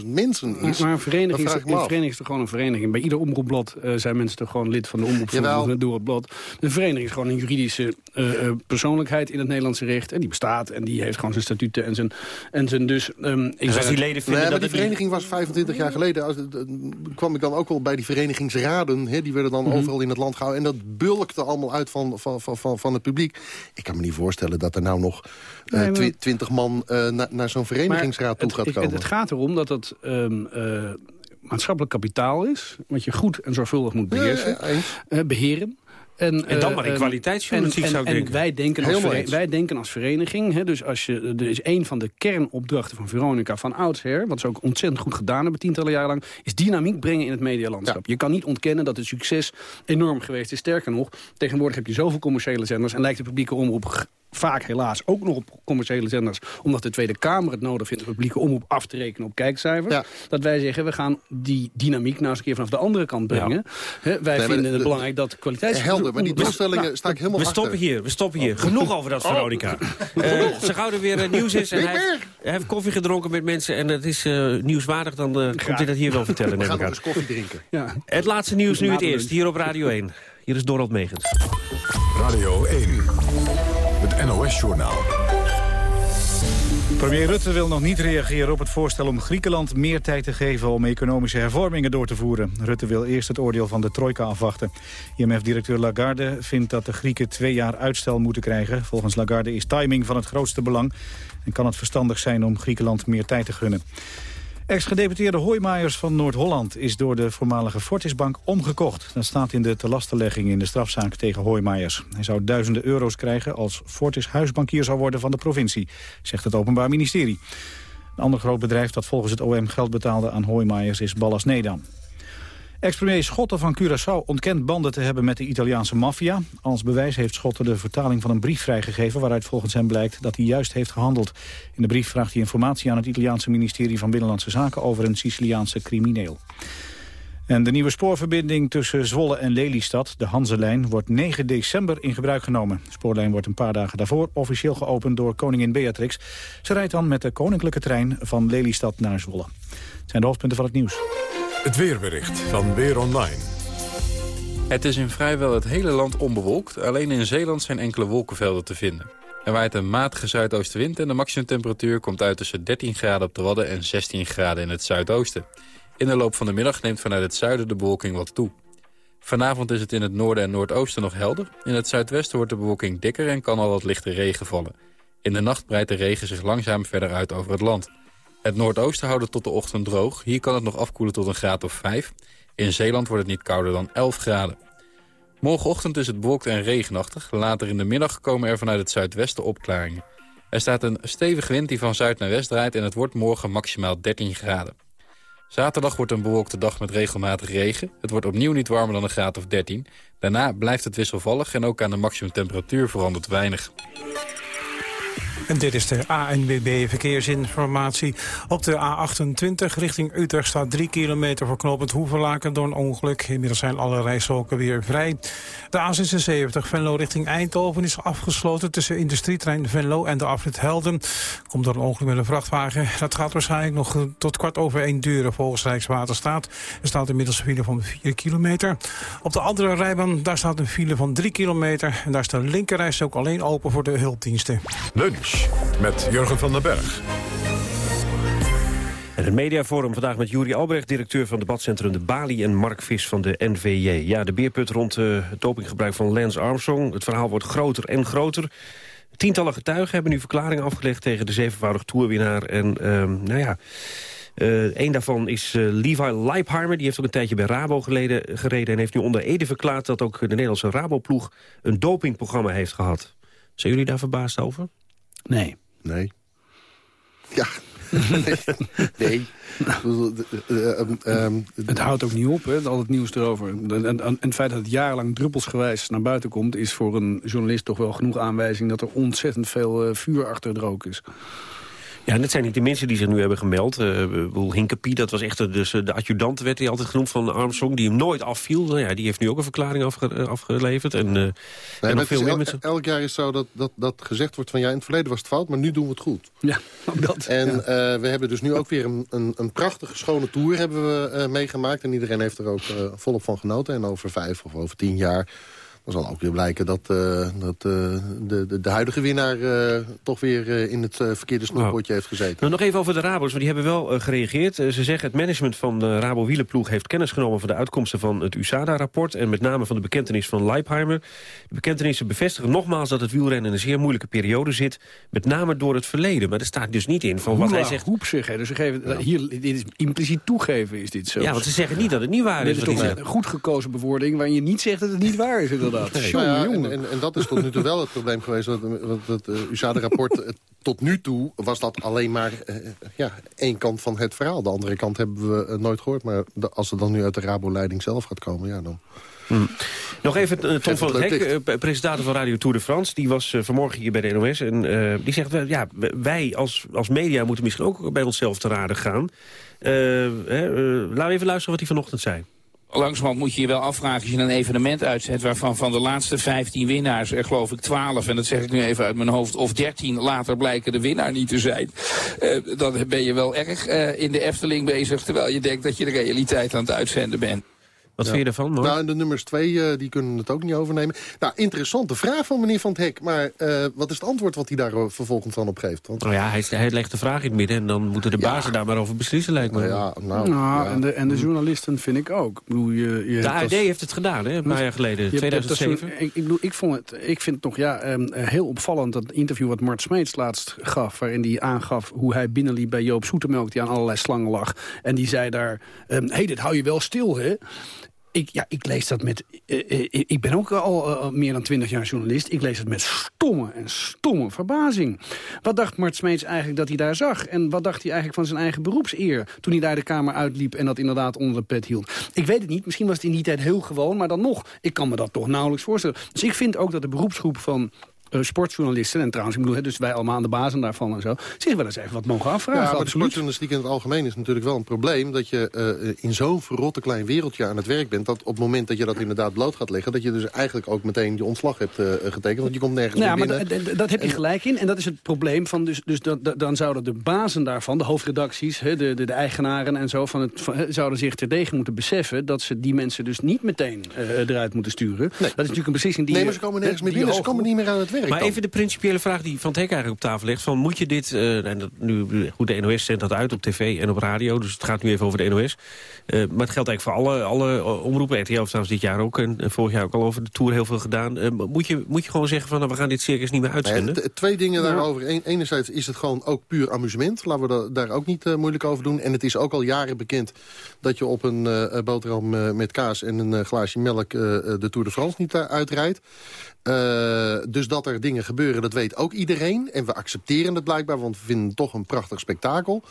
700.000 mensen is, Maar een vereniging, is, een vereniging is toch gewoon een vereniging. Bij ieder omroepblad uh, zijn mensen toch gewoon lid van de omroep van, door het blad. De vereniging is gewoon een juridische uh, persoonlijkheid in het Nederlandse recht. En die bestaat en die heeft gewoon zijn statuten en zijn... En zijn dus, um, ik dus die leden vinden nee, dat die vereniging was 25 jaar geleden. Als, kwam ik dan ook wel bij die verenigingsraden. Hè, die werden dan mm -hmm. overal in het land gehouden. En dat bulkte allemaal uit van, van, van, van, van het publiek. Ik kan me niet voorstellen dat er nou nog uh, nee, twintig man uh, na, naar zo'n verenigingsraad toe gaat komen. Het, het, gaat erom dat het um, uh, maatschappelijk kapitaal is... wat je goed en zorgvuldig moet beheersen, beheren. En, en, dan maar in kwaliteitsjournalistiek zou ik en denken. Wij denken, als vereniging, wij denken als vereniging... Hè, dus als je, er is een van de kernopdrachten van Veronica van oudsher... wat ze ook ontzettend goed gedaan hebben tientallen jaren lang... is dynamiek brengen in het medialandschap. Ja. Je kan niet ontkennen dat het succes enorm geweest is. Sterker nog, tegenwoordig heb je zoveel commerciële zenders... en lijkt de publieke omroep vaak helaas ook nog op commerciële zenders... omdat de Tweede Kamer het nodig vindt de publieke omroep af te rekenen op kijkcijfers... Ja. dat wij zeggen, we gaan die dynamiek nou eens een keer vanaf de andere kant brengen. Ja. He, wij nee, vinden de, het belangrijk dat kwaliteits... Helder, maar die doelstellingen nou, sta ik helemaal We stoppen hier, we stoppen hier. Genoeg over dat, Veronica. Oh. Uh, zo gauw er weer uh, nieuws is en hij, hij, heeft koffie gedronken met mensen... en het is uh, nieuwswaardig, dan komt hij dat hier wel vertellen. We gaan nog eens koffie drinken. Ja. Het laatste nieuws nu het eerst, hier op Radio 1. Hier is Dorald Megens. Radio 1. NOS-journaal. Premier Rutte wil nog niet reageren op het voorstel om Griekenland meer tijd te geven om economische hervormingen door te voeren. Rutte wil eerst het oordeel van de trojka afwachten. IMF-directeur Lagarde vindt dat de Grieken twee jaar uitstel moeten krijgen. Volgens Lagarde is timing van het grootste belang en kan het verstandig zijn om Griekenland meer tijd te gunnen. Ex-gedeputeerde Hoijmaijers van Noord-Holland is door de voormalige Fortisbank omgekocht. Dat staat in de telastenlegging in de strafzaak tegen Hoijmaijers. Hij zou duizenden euro's krijgen als Fortis huisbankier zou worden van de provincie, zegt het Openbaar Ministerie. Een ander groot bedrijf dat volgens het OM geld betaalde aan Hoijmaijers is Ballas Nedam. Ex-premier Schotten van Curaçao ontkent banden te hebben met de Italiaanse maffia. Als bewijs heeft Schotten de vertaling van een brief vrijgegeven... waaruit volgens hem blijkt dat hij juist heeft gehandeld. In de brief vraagt hij informatie aan het Italiaanse ministerie van Binnenlandse Zaken... over een Siciliaanse crimineel. En de nieuwe spoorverbinding tussen Zwolle en Lelystad, de Hanselijn, wordt 9 december in gebruik genomen. De spoorlijn wordt een paar dagen daarvoor officieel geopend door koningin Beatrix. Ze rijdt dan met de koninklijke trein van Lelystad naar Zwolle. Het zijn de hoofdpunten van het nieuws. Het weerbericht van Weer Online. Het is in vrijwel het hele land onbewolkt. Alleen in Zeeland zijn enkele wolkenvelden te vinden. Er waait een matige zuidoostenwind en de maximumtemperatuur komt uit tussen 13 graden op de Wadden en 16 graden in het zuidoosten. In de loop van de middag neemt vanuit het zuiden de bewolking wat toe. Vanavond is het in het noorden en noordoosten nog helder. In het zuidwesten wordt de bewolking dikker en kan al wat lichte regen vallen. In de nacht breidt de regen zich langzaam verder uit over het land. Het noordoosten houdt het tot de ochtend droog. Hier kan het nog afkoelen tot een graad of 5. In Zeeland wordt het niet kouder dan 11 graden. Morgenochtend is het bewolkt en regenachtig. Later in de middag komen er vanuit het zuidwesten opklaringen. Er staat een stevige wind die van zuid naar west draait... en het wordt morgen maximaal 13 graden. Zaterdag wordt een bewolkte dag met regelmatig regen. Het wordt opnieuw niet warmer dan een graad of 13. Daarna blijft het wisselvallig en ook aan de maximumtemperatuur verandert weinig. En dit is de ANWB Verkeersinformatie. Op de A28 richting Utrecht staat 3 kilometer voor knooppunt Hoevenlaken door een ongeluk. Inmiddels zijn alle rijstroken weer vrij. De A76 Venlo richting Eindhoven is afgesloten tussen industrietrein Venlo en de afrit Helden. Komt door een ongeluk met een vrachtwagen. Dat gaat waarschijnlijk nog tot kwart over één duren volgens Rijkswaterstaat. Er staat inmiddels een file van 4 kilometer. Op de andere rijbaan daar staat een file van 3 kilometer. En daar is de linkerreis ook alleen open voor de hulpdiensten. Lunch met Jurgen van den Berg. En het mediaforum vandaag met Juri Albrecht, directeur van debatcentrum De Bali... en Mark Vis van de NVJ. Ja, de beerput rond uh, het dopinggebruik van Lance Armstrong. Het verhaal wordt groter en groter. Tientallen getuigen hebben nu verklaringen afgelegd... tegen de zevenvoudig toerwinnaar. En uh, nou ja... Uh, een daarvan is uh, Levi Leipheimer. Die heeft ook een tijdje bij Rabo geleden, gereden... en heeft nu onder Ede verklaard dat ook de Nederlandse Rabo-ploeg... een dopingprogramma heeft gehad. Zijn jullie daar verbaasd over? Nee. Nee. Ja. nee. het houdt ook niet op, hè, al het nieuws erover. En, en, en, het feit dat het jarenlang druppelsgewijs naar buiten komt... is voor een journalist toch wel genoeg aanwijzing... dat er ontzettend veel uh, vuur achter de rook is. Ja, en dat zijn niet de mensen die zich nu hebben gemeld. Uh, Hinkepie, dat was echt de, dus de adjudant, werd hij altijd genoemd van Armstrong... die hem nooit afviel. Nou ja, die heeft nu ook een verklaring afge afgeleverd. En, uh, nee, en nog veel meer met Elk jaar is zo dat, dat, dat gezegd wordt van... ja, in het verleden was het fout, maar nu doen we het goed. Ja, ook dat. En ja. uh, we hebben dus nu ook weer een, een, een prachtige, schone tour hebben we meegemaakt. En iedereen heeft er ook volop van genoten. En over vijf of over tien jaar dan zal ook weer blijken dat, uh, dat uh, de, de, de, huidige winnaar uh, toch weer in het verkeerde snoeppotje heeft gezeten. Nou, nog even over de Rabo's, want die hebben wel gereageerd. ze zeggen het management van de Rabo wielenploeg heeft kennis genomen van de uitkomsten van het USADA-rapport en met name van de bekentenis van Leipheimer. De bekentenissen bevestigen nogmaals dat het wielrennen in een zeer moeilijke periode zit, met name door het verleden. Maar er staat dus niet in van wat hij zegt. Hoep zeg, hè. Dus ze geven, ja. hier, dit is impliciet toegeven, is dit zo. Ja, want ze zeggen niet dat het niet waar is. Dit is toch een goed gekozen bewoording waarin je niet zegt dat het niet waar is, inderdaad. Nee. Nou ja, en, en, en, dat is tot nu toe wel het probleem geweest. Want, want het uh, USADA-rapport, tot nu toe was dat alleen maar uh, ja, één kant van het verhaal. De andere kant hebben we uh, nooit gehoord. Maar de, als het dan nu uit de Rabo-leiding zelf gaat komen, ja dan... Hmm. Nog even uh, Tom van het Hek, uh, presentator van Radio Tour de France. Die was uh, vanmorgen hier bij de NOS. En die zegt, ja, wij als, als media moeten misschien ook bij onszelf te raden gaan. laten we even luisteren wat hij vanochtend zei langzamerhand moet je je wel afvragen als je een evenement uitzet... waarvan van de laatste 15 winnaars er geloof ik 12... en dat zeg ik nu even uit mijn hoofd... of 13 later blijken de winnaar niet te zijn... Uh, dan ben je wel erg uh, in de Efteling bezig... terwijl je denkt dat je de realiteit aan het uitzenden bent. Wat ja. vind je ervan? Hoor? Nou, en de nummers twee, uh, die kunnen het ook niet overnemen. Nou, interessante vraag van meneer Van het Hek. Maar uh, wat is het antwoord wat hij daar vervolgens dan op geeft? Want... Nou ja, hij, hij, legt de vraag in het midden... en dan moeten de bazen ja. daar maar over beslissen, lijkt me. Ja, nou, nou en, de, en de journalisten vind ik ook. Ik bedoel, je, je de ARD als... heeft het gedaan, hè, een paar jaar geleden, 2007. Ik, ik, bedoel, ik, vond het, ik vind het nog ja, um, heel opvallend... dat interview wat Mart Smeets laatst gaf... waarin hij aangaf hoe hij binnenliep bij Joop Zoetemelk... die aan allerlei slangen lag. En die zei daar, hé, um, hey, dit hou je wel stil, hè? Ik, ja, ik lees dat met... Uh, uh, ik ben ook al uh, meer dan twintig jaar journalist. Ik lees dat met stomme en stomme verbazing. Wat dacht Mart Smeets eigenlijk dat hij daar zag? En wat dacht hij eigenlijk van zijn eigen beroepseer... toen hij daar de kamer uitliep en dat inderdaad onder de pet hield? Ik weet het niet. Misschien was het in die tijd heel gewoon. Maar dan nog, ik kan me dat toch nauwelijks voorstellen. Dus ik vind ook dat de beroepsgroep van uh, sportjournalisten... en trouwens, ik bedoel, dus wij allemaal aan de basis daarvan en zo... zich wel eens even wat mogen afvragen. Ja, maar de sportjournalistiek in het algemeen is natuurlijk wel een probleem... dat je uh, in zo'n verrotte klein wereldje aan het werk bent... dat op het moment dat je dat inderdaad bloot gaat leggen... dat je dus eigenlijk ook meteen je ontslag hebt uh, getekend. Want je komt nergens meer maar binnen. dat heb je gelijk in. En dat is het probleem van... dus, dus dan, dan zouden de bazen daarvan, de hoofdredacties... de, de, de eigenaren en zo... Van het, van, zouden zich terdege moeten beseffen... dat ze die mensen dus niet meteen eruit moeten sturen. Nee. Dat is natuurlijk een beslissing die... Nee, maar ze komen nergens meer binnen. Ze komen niet meer aan het werk. Maar dan. even de principiële vraag die Van het Hek eigenlijk op tafel legt. Van, moet je dit, eh, en dat, nu, goed, de NOS zendt dat uit op tv en op radio. Dus het gaat nu even over de NOS. Eh, maar het geldt eigenlijk voor alle, alle eh, omroepen. RTL heeft trouwens dit jaar ook en, en vorig jaar ook al over de Tour heel veel gedaan. Moet, je, moet je gewoon zeggen van, nou, we gaan dit circus niet meer uitzenden? Nee, twee dingen daarover. Eén- enerzijds is het gewoon ook puur amusement. Laten we da- daar ook niet moeilijk over doen. En het is ook al jaren bekend dat je op een boterham met kaas en een glaasje melk de Tour de France niet uitrijdt. Dus dat er dingen gebeuren, dat weet ook iedereen. En we accepteren het blijkbaar, want we vinden het toch een prachtig spektakel.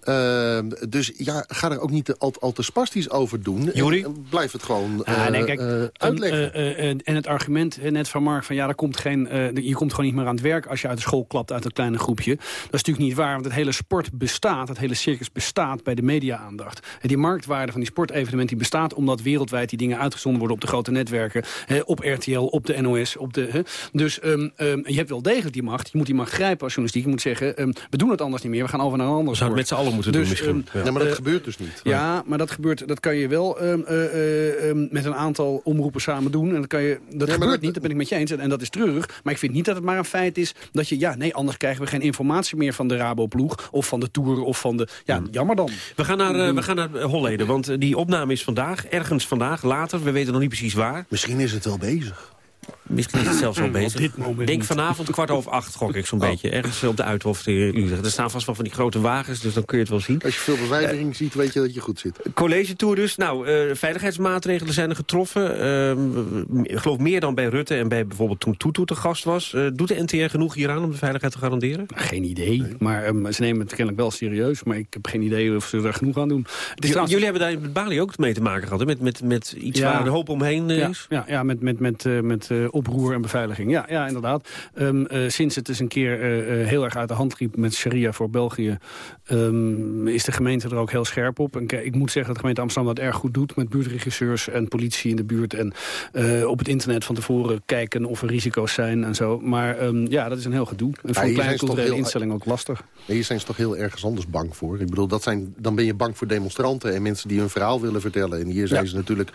Eh, dus ja, ga er ook niet te, al, al te spastisch over doen. En blijf het gewoon Ah, eh, nee, kijk, eh, en, uitleggen. eh, eh, en het argument net van Mark van ja, er komt geen, je komt gewoon niet meer aan het werk als je uit de school klapt uit een kleine groepje. Dat is natuurlijk niet waar, want het hele sport bestaat, het hele circus bestaat bij de media-aandacht. En die marktwaarde van die sportevenement die bestaat omdat wereldwijd die dingen uitgezonden worden op de grote netwerken, hè, op RTL, op de NOS. Op de, hè. Dus ehm, ehm, je hebt wel degelijk die macht. Je moet die macht grijpen als journalistiek. Je moet zeggen, ehm, we doen het anders niet meer, we gaan over naar een ander zouden het met z'n allen moeten doen misschien. Ja, maar dat eh, gebeurt dus niet. ja, maar dat, gebeurt, dat kan je wel ehm, eh, eh, ehm, met een aantal omroepen samen doen. En dat, kan je, dat gebeurt dat- niet, dat ben ik met je eens. En, en dat is treurig. Maar ik vind niet dat het maar een feit is dat je... Ja, nee, anders krijgen we geen informatie meer van de Rabo-ploeg... of van de Tour of van de... Ja, jammer dan. We gaan naar, eh, we gaan naar Holleden, want die opname is vandaag. Ergens vandaag, later. We weten nog niet precies waar. Misschien is het wel bezig. Misschien is het zelfs wel bezig. Denk vanavond kwart over acht, gok ik zo'n beetje. Ergens op de Uithof in Utrecht. Er staan vast wel van die grote wagens, dus dan kun je het wel zien. Als je veel beveiliging ziet, weet je dat je goed zit. College Tour dus. Nou, eh, veiligheidsmaatregelen zijn er getroffen. Ehm, ik geloof meer dan bij Rutte en bij bijvoorbeeld toen Toeto te gast was. Eh, doet de NTR genoeg hieraan om de veiligheid te garanderen? Geen idee. Maar ehm, ze nemen het kennelijk wel serieus. Maar ik heb geen idee of ze er genoeg aan doen. Trouwens- Jullie hebben daar met Bali ook mee te maken gehad, hè? Met, met, met iets Ja. waar een hoop omheen eh, Ja, is. ja, ja met, met, met, eh, met eh, oproer en beveiliging. Ja, ja inderdaad. Ehm, eh, sinds het eens een keer eh, eh, heel erg uit de hand liep met sharia voor België... ehm, is de gemeente er ook heel scherp op. En ik moet zeggen dat de gemeente Amsterdam dat erg goed doet... met buurtregisseurs en politie in de buurt. En eh, op het internet van tevoren kijken of er risico's zijn en zo. Maar ehm, ja, dat is een heel gedoe. En voor een kleine culturele heel- instelling ook lastig. Hier zijn ze toch heel ergens anders bang voor. Ik bedoel, dat zijn, dan ben je bang voor demonstranten en mensen die hun verhaal willen vertellen. En hier zijn ze natuurlijk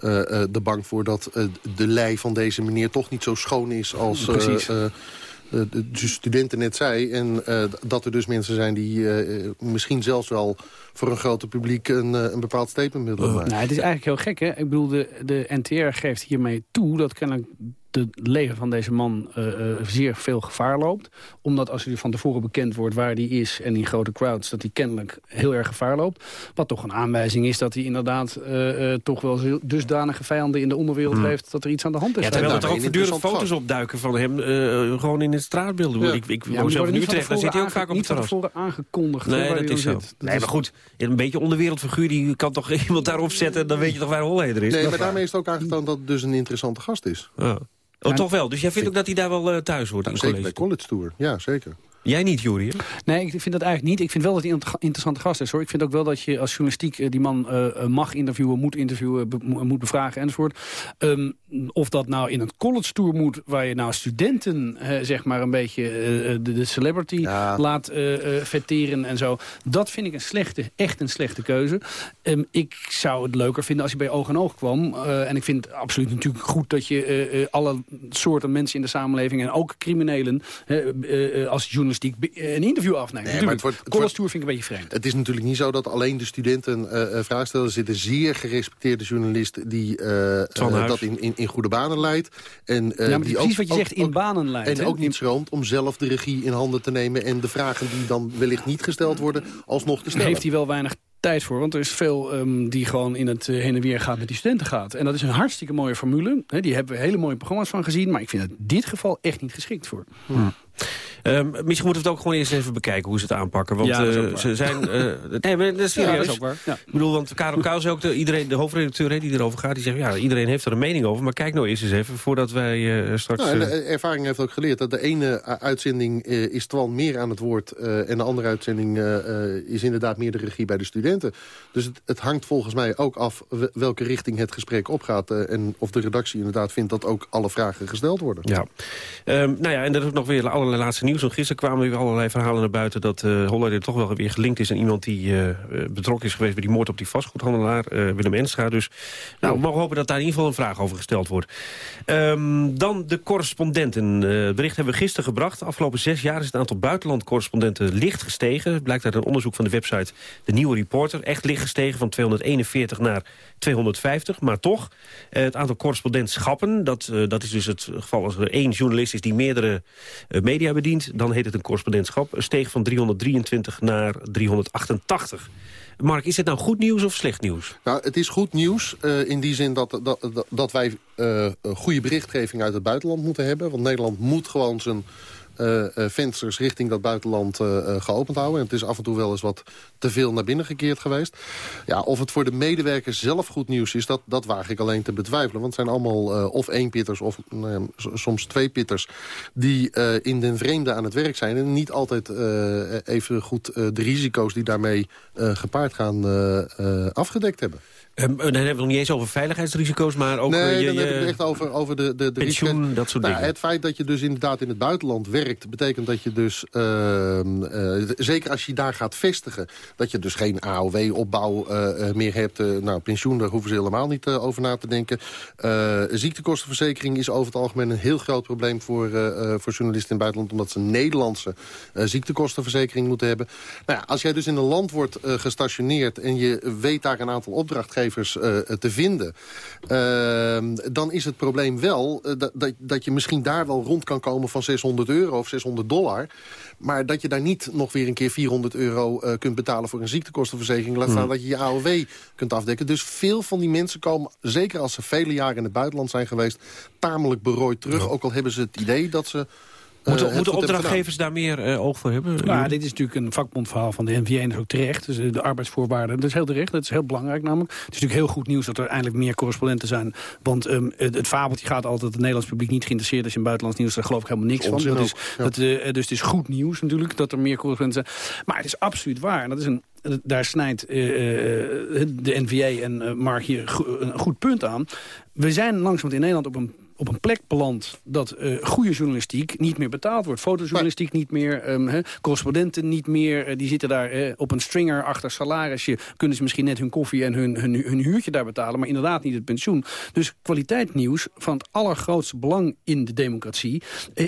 uh, uh, de bang voor dat uh, de lei van deze meneer toch niet zo schoon is als... Precies. de studenten net zei. En uh, dat er dus mensen zijn die uh, misschien zelfs wel voor een groter publiek een, uh, een bepaald statement willen maken. Nou, het is eigenlijk heel gek, hè? Ik bedoel, de, de NTR geeft hiermee toe dat kennelijk het leven van deze man uh, uh, zeer veel gevaar loopt. Omdat als hij van tevoren bekend wordt waar hij is... en in grote crowds, dat hij kennelijk heel erg gevaar loopt. Wat toch een aanwijzing is dat hij inderdaad uh, toch wel dusdanige vijanden in de onderwereld hmm. heeft... dat er iets aan de hand is. Ja, terwijl er ook voortdurend foto's opduiken van hem... gewoon in het straatbeeld. Ja. Ik, ik ja, woon zelf in Utrecht, daar zit hij ook vaak op het terras. Niet van tevoren aangekondigd. Nee, dat is zo. Dat nee, is maar goed, een beetje onderwereldfiguur... die kan toch iemand daarop zetten... dan weet je toch waar Holleder is. Nee, maar daarmee is het ook aangetoond dat het dus een interessante gast is. Ja. Oh, toch wel? Dus jij vindt ook dat hij daar wel uh, thuis hoort? Zeker college? bij College Tour, ja, zeker. Jij niet, Juri? Nee, ik vind dat eigenlijk niet. Ik vind wel dat hij een interessante gast is. hoor. Ik vind ook wel dat je als journalistiek die man uh, mag interviewen, moet interviewen, be moet bevragen enzovoort. Um, of dat nou in een college tour moet, waar je nou studenten uh, zeg maar een beetje uh, de, de, celebrity ja. laat vetteren en zo. Dat vind ik een slechte, echt een slechte keuze. Um, ik zou het leuker vinden als hij bij oog en oog kwam. en ik vind het absoluut natuurlijk goed dat je alle soorten mensen in de samenleving en ook criminelen als journalistiek een interview afneemt. Nee, maar het wordt, het vind ik een beetje vreemd. Het is natuurlijk niet zo dat alleen de studenten uh, vragen stellen. Er zit een zeer gerespecteerde journalist die uh, uh, dat in, in, in, goede banen leidt. En, ja, maar die precies ook, wat je zegt, ook, in banen leidt. En hè? ook niet schroomt om zelf de regie in handen te nemen... en de vragen die dan wellicht niet gesteld worden, alsnog te stellen. heeft hij wel weinig tijd voor. Want er is veel um, die gewoon in het uh, heen en weer gaat met die studenten gaat. En dat is een hartstikke mooie formule. He, die hebben we hele mooie programma's van gezien. Maar ik vind het in dit geval echt niet geschikt voor. Hmm. Um, misschien moeten we het ook gewoon eerst even bekijken hoe ze het aanpakken. Want ja, uh, ze zijn... Uh, nee, maar dat is serieus. Ja, dat is ook waar. Ja. Ik bedoel, want Karel Kous ook, de, iedereen, de hoofdredacteur he, die erover gaat... die zegt, ja, iedereen heeft er een mening over. Maar kijk nou eerst eens even voordat wij uh, straks... Nou, de ervaring heeft ook geleerd dat de ene uitzending is Twan meer aan het woord... en de andere uitzending is inderdaad meer de regie bij de studenten. Dus het, het hangt volgens mij ook af welke richting het gesprek opgaat... en of de redactie inderdaad vindt dat ook alle vragen gesteld worden. Ja. Um, nou ja, en dat is ook nog weer allerlei laatste nieuws gisteren kwamen er weer allerlei verhalen naar buiten... dat uh, Hollander toch wel weer gelinkt is aan iemand die uh, betrokken is geweest... bij die moord op die vastgoedhandelaar Willem Enstra. Dus nou, we mogen hopen dat daar in ieder geval een vraag over gesteld wordt. Um, dan de correspondenten. het bericht hebben we gisteren gebracht. Afgelopen zes jaar is het aantal buitenlandcorrespondenten licht gestegen. Blijkt uit een onderzoek van de website De Nieuwe Reporter. Echt licht gestegen van 241 naar 250. Maar toch, het aantal correspondentschappen... dat, dat is dus het geval als er één journalist is die meerdere media bedient... dan heet het een correspondentschap. steeg van 323 naar 388. Mark, is het nou goed nieuws of slecht nieuws? Nou, het is goed nieuws uh, in die zin dat, dat, dat wij uh, goede berichtgeving uit het buitenland moeten hebben. Want Nederland moet gewoon zijn vensters richting dat buitenland uh, geopend houden. En het is af en toe wel eens wat te veel naar binnen gekeerd geweest. Ja, of het voor de medewerkers zelf goed nieuws is, dat, dat waag ik alleen te betwijfelen. Want het zijn allemaal of één pitters of soms twee pitters... die in den vreemde aan het werk zijn... en niet altijd even goed de risico's die daarmee gepaard gaan afgedekt hebben. Um, dan hebben we nog niet eens over veiligheidsrisico's, maar ook... Nee, je, dan heb ik het echt over, over de, de, de pensioen, risico's. dat soort nou, dingen. Het feit dat je dus inderdaad in het buitenland werkt... betekent dat je dus, uh, uh, zeker als je daar gaat vestigen... dat je dus geen AOW-opbouw uh, meer hebt. nou, pensioen, daar hoeven ze helemaal niet over na te denken. ziektekostenverzekering is over het algemeen een heel groot probleem... voor, voor journalisten in het buitenland... omdat ze een Nederlandse ziektekostenverzekering moeten hebben. Nou ja, als jij dus in een land wordt gestationeerd... en je weet daar een aantal opdrachtgevers te vinden... Uh, dan is het probleem wel dat, dat je misschien daar wel rond kan komen van 600 euro of 600 dollar. Maar dat je daar niet nog weer een keer 400 euro kunt betalen voor een ziektekostenverzekering. Laat staan hmm. dat je je AOW kunt afdekken. Dus veel van die mensen komen, zeker als ze vele jaren in het buitenland zijn geweest... tamelijk berooid terug. Ja. Ook al hebben ze het idee dat ze Moeten, uh, moeten opdrachtgevers daar meer uh, oog voor hebben? Nou, dit is natuurlijk een vakbondverhaal van de NVA en dat is ook terecht. Dus de arbeidsvoorwaarden, dat is heel terecht. Dat is heel belangrijk namelijk. Het is natuurlijk heel goed nieuws dat er eindelijk meer correspondenten zijn. Want um, het, het fabeltje gaat altijd dat het Nederlands publiek niet geïnteresseerd is in buitenlands nieuws. Daar geloof ik helemaal niks van. Dat is, ja. dat, uh, dus het is goed nieuws natuurlijk dat er meer correspondenten zijn. Maar het is absoluut waar. En dat is een daar snijdt uh, de NVA en Mark hier go een goed punt aan. We zijn langzamerhand in Nederland op een op een plek belandt dat uh, goede journalistiek niet meer betaald wordt. Fotojournalistiek niet meer, um, he, correspondenten niet meer. Uh, die zitten daar uh, op een stringer achter salarisje. Kunnen ze misschien net hun koffie en hun, hun, hun huurtje daar betalen... maar inderdaad niet het pensioen. Dus kwaliteitsnieuws van het allergrootste belang in de democratie...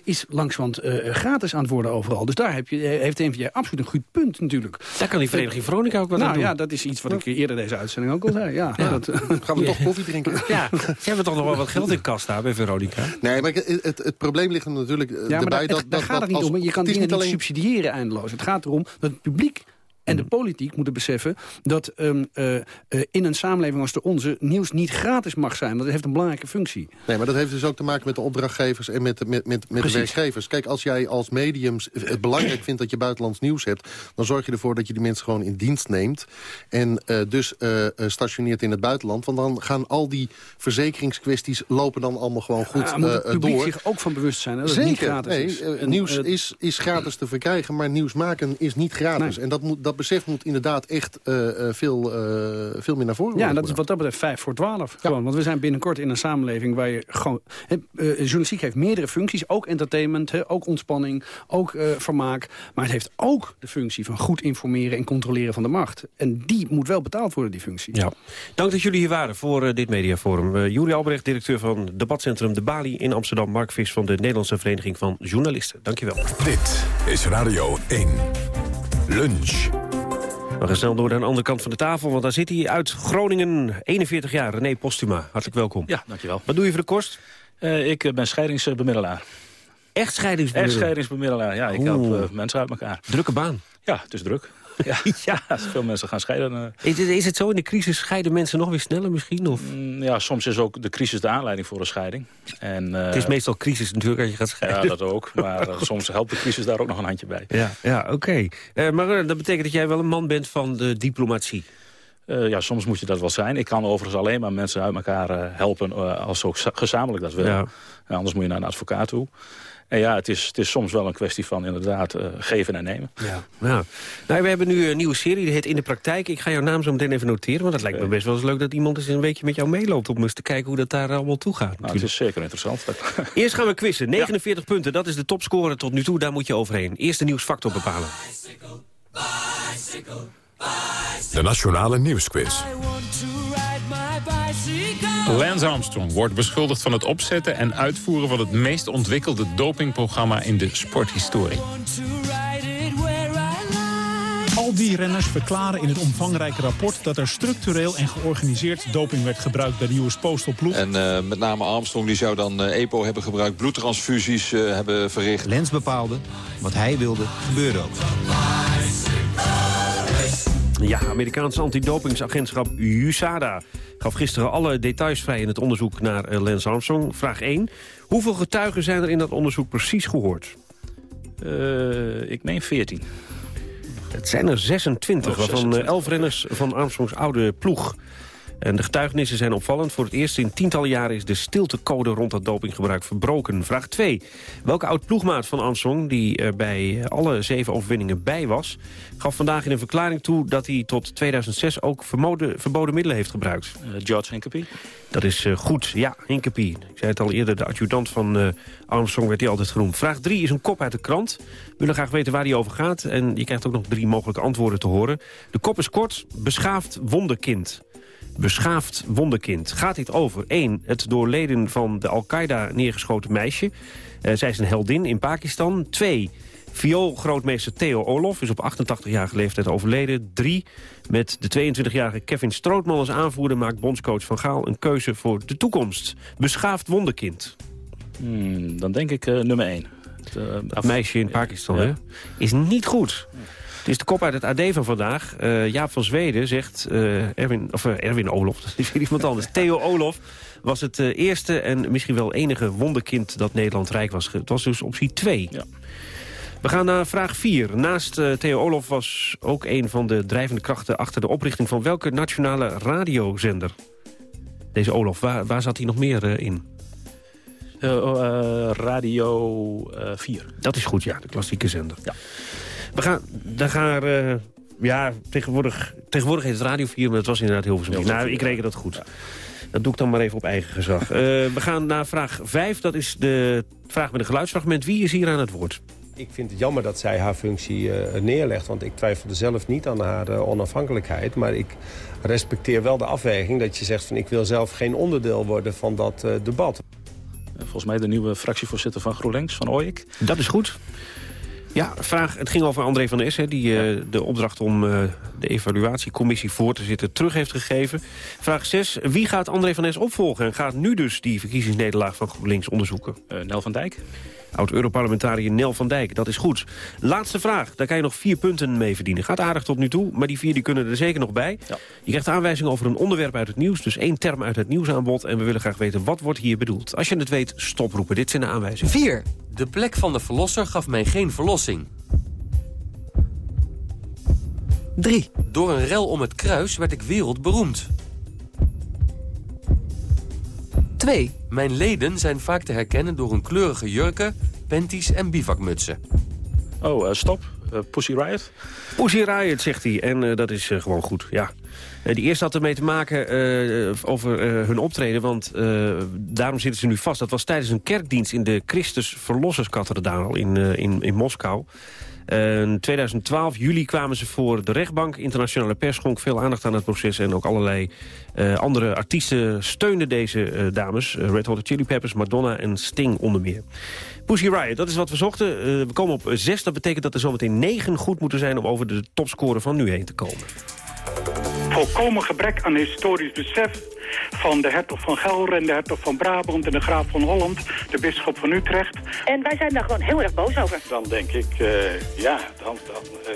is langzamerhand gratis aan het worden overal. Dus daar heb je, heeft de NVA absoluut een goed punt natuurlijk. Daar kan die Vereniging Veronica ook wat nou, aan doen. ja, dat is iets wat ik eerder deze uitzending ook al zei. Ja, ja. Dat, Gaan we toch koffie drinken? Ja, ze hebben toch nog wel wat geld in kast daar bij Veronica. Nee, maar het, het, het probleem ligt er natuurlijk ja, erbij... dat, daar gaat het niet om. Je kan dingen niet, alleen... subsidiëren eindeloos. Het gaat erom dat het publiek en de politiek moeten beseffen dat um, uh, uh, in een samenleving als de onze... nieuws niet gratis mag zijn, want dat heeft een belangrijke functie. Nee, maar dat heeft dus ook te maken met de opdrachtgevers en met, met, met, met de werkgevers. Kijk, als jij als mediums het belangrijk vindt dat je buitenlands nieuws hebt... dan zorg je ervoor dat je die mensen gewoon in dienst neemt... en uh, dus stationeert in het buitenland. Want dan gaan al die verzekeringskwesties lopen dan allemaal gewoon goed ja, moet het publiek door. zich ook van bewust zijn. Hè, dat Zeker, het niet gratis nee, is. En, nieuws is, is gratis te verkrijgen, maar nieuws maken is niet gratis. Nee. En dat moet... Dat besef moet inderdaad echt uh, veel, uh, veel meer naar voren Ja, dat is wat dat betreft 5 voor 12. Ja. Gewoon, want we zijn binnenkort in een samenleving waar je gewoon... Uh, journalistiek heeft meerdere functies. Ook entertainment, he, ook ontspanning, ook vermaak. Maar het heeft ook de functie van goed informeren en controleren van de macht. En die moet wel betaald worden, die functie. Ja. Dank dat jullie hier waren voor dit mediaforum. Uh, Juri Albrecht, directeur van debatcentrum De Bali in Amsterdam. Mark Vis van de Nederlandse Vereniging van Journalisten. Dank je wel. Dit is Radio 1. Lunch. We gaan snel door naar de andere kant van de tafel, want daar zit hij uit Groningen. 41 jaar, René Postuma. Hartelijk welkom. Ja, dankjewel. Wat doe je voor de kost? Uh, ik ben scheidingsbemiddelaar. Echt scheidingsbemiddelaar? Echt scheidingsbemiddelaar, ja. Ik help uh, mensen uit elkaar. Drukke baan? Ja, het is druk. Ja, ja, als veel mensen gaan scheiden. Uh... Is, het, is het zo in de crisis scheiden mensen nog weer sneller misschien? Of? Mm, ja, soms is ook de crisis de aanleiding voor een scheiding. En, uh... Het is meestal crisis natuurlijk als je gaat scheiden. Ja, dat ook. Maar uh, soms helpt de crisis daar ook nog een handje bij. Ja, ja oké. Okay. maar dat betekent dat jij wel een man bent van de diplomatie? Uh, ja, soms moet je dat wel zijn. Ik kan overigens alleen maar mensen uit elkaar uh, helpen uh, als ze ook gezamenlijk dat willen. Ja. Anders moet je naar een advocaat toe. En ja, het is, het is soms wel een kwestie van inderdaad uh, geven en nemen. Ja. Nou, nou, we hebben nu een nieuwe serie, die heet In de Praktijk. Ik ga jouw naam zo meteen even noteren, want het lijkt me best wel eens leuk... dat iemand eens een weekje met jou meeloopt om eens te kijken hoe dat daar allemaal toe gaat. Nou, het is zeker interessant. Eerst gaan we quizzen. 49 punten, dat is de topscore tot nu toe, daar moet je overheen. Eerste nieuwsfactor bepalen. Bicycle. De Nationale Nieuwsquiz. Lance Armstrong wordt beschuldigd van het opzetten en uitvoeren... van het meest ontwikkelde dopingprogramma in de sporthistorie. Al die renners verklaren in het omvangrijke rapport... dat er structureel en georganiseerd doping werd gebruikt bij de US Postal ploeg. En uh, met name Armstrong die zou dan uh, EPO hebben gebruikt... bloedtransfusies uh, hebben verricht. Lens bepaalde wat hij wilde, gebeurde ook. Ja, Amerikaanse antidopingsagentschap USADA gaf gisteren alle details vrij in het onderzoek naar uh, Lance Armstrong. Vraag 1. Hoeveel getuigen zijn er in dat onderzoek precies gehoord? Uh, ik meen 14. Het zijn er 26, oh, waarvan 11 renners van Armstrongs oude ploeg. En de getuigenissen zijn opvallend. Voor het eerst in tientallen jaren is de stiltecode rond dat dopinggebruik verbroken. Vraag 2. Welke oud-ploegmaat van Armstrong, die er bij alle zeven overwinningen bij was... gaf vandaag in een verklaring toe dat hij tot 2006 ook verboden, verboden middelen heeft gebruikt? Uh, George Hinkepie. Dat is uh, goed, ja, Hinkepie. Ik zei het al eerder, de adjudant van uh, Armstrong werd hij altijd genoemd. Vraag 3 is een kop uit de krant. We willen graag weten waar die over gaat. En je krijgt ook nog drie mogelijke antwoorden te horen. De kop is kort, beschaafd wonderkind beschaafd wonderkind. Gaat dit over 1. Het door leden van de Al-Qaeda neergeschoten meisje. Uh, zij is een heldin in Pakistan. 2. Vioolgrootmeester Theo Olof is op 88-jarige leeftijd overleden. 3. Met de 22-jarige Kevin Strootman als aanvoerder... maakt bondscoach Van Gaal een keuze voor de toekomst. Beschaafd wonderkind. Hmm, dan denk ik uh, nummer 1. Dat meisje in Pakistan, ja. hè? Is niet goed. Het is de kop uit het AD van vandaag. Uh, Jaap van Zweden zegt, uh, Erwin, of uh, Erwin Olof, dat is weer iemand anders. Theo Olof was het eerste en misschien wel enige wonderkind dat Nederland rijk was. Het was dus optie 2. Ja. We gaan naar vraag 4. Naast Theo Olof was ook een van de drijvende krachten... achter de oprichting van welke nationale radiozender? Deze Olof, waar, waar zat hij nog meer in? radio 4. Dat is goed, ja, de klassieke zender. Ja. We gaan, dan gaan uh, ja, tegenwoordig, tegenwoordig heet het Radio 4, maar het was inderdaad heel veel. Nou, ik reken dat goed. Ja. Dat doe ik dan maar even op eigen gezag. uh, we gaan naar vraag 5. Dat is de vraag met een geluidsfragment. Wie is hier aan het woord? Ik vind het jammer dat zij haar functie uh, neerlegt. Want ik twijfelde zelf niet aan haar uh, onafhankelijkheid. Maar ik respecteer wel de afweging dat je zegt... van ik wil zelf geen onderdeel worden van dat uh, debat. Volgens mij de nieuwe fractievoorzitter van GroenLinks, van Ooyek. Dat is goed. Ja, vraag. Het ging over André van der S, hè, die uh, de opdracht om uh, de evaluatiecommissie voor te zitten terug heeft gegeven. Vraag 6. Wie gaat André van der S opvolgen en gaat nu dus die verkiezingsnederlaag van GroenLinks onderzoeken? Uh, Nel van Dijk. Oud-Europarlementariër Nel van Dijk, dat is goed. Laatste vraag, daar kan je nog vier punten mee verdienen. Gaat aardig tot nu toe, maar die vier die kunnen er zeker nog bij. Ja. Je krijgt aanwijzingen over een onderwerp uit het nieuws, dus één term uit het nieuwsaanbod. En we willen graag weten, wat wordt hier bedoeld? Als je het weet, stoproepen. Dit zijn de aanwijzingen. 4. De plek van de verlosser gaf mij geen verlossing. 3. Door een rel om het kruis werd ik wereldberoemd. 2. Mijn leden zijn vaak te herkennen door hun kleurige jurken, panties en bivakmutsen. Oh, uh, stop. Uh, Pussy Riot? Pussy Riot, zegt hij. En uh, dat is gewoon goed, ja. die eerste had ermee te maken over hun optreden, want daarom zitten ze nu vast. Dat was tijdens een kerkdienst in de Christus Verlosserskathedraal in, in, in Moskou. In 2012, juli, kwamen ze voor de rechtbank. Internationale pers schonk veel aandacht aan het proces... en ook allerlei uh, andere artiesten steunden deze uh, dames. Uh, Red Hot Chili Peppers, Madonna en Sting onder meer. Pussy Riot, dat is wat we zochten. we komen op 6, dat betekent dat er zometeen 9 goed moeten zijn... om over de topscore van nu heen te komen. Volkomen gebrek aan historisch besef van de hertog van Gelre en de hertog van Brabant en de graaf van Holland, de bisschop van Utrecht. En wij zijn daar gewoon heel erg boos over. Dan denk ik, uh, ja, dan... dan uh,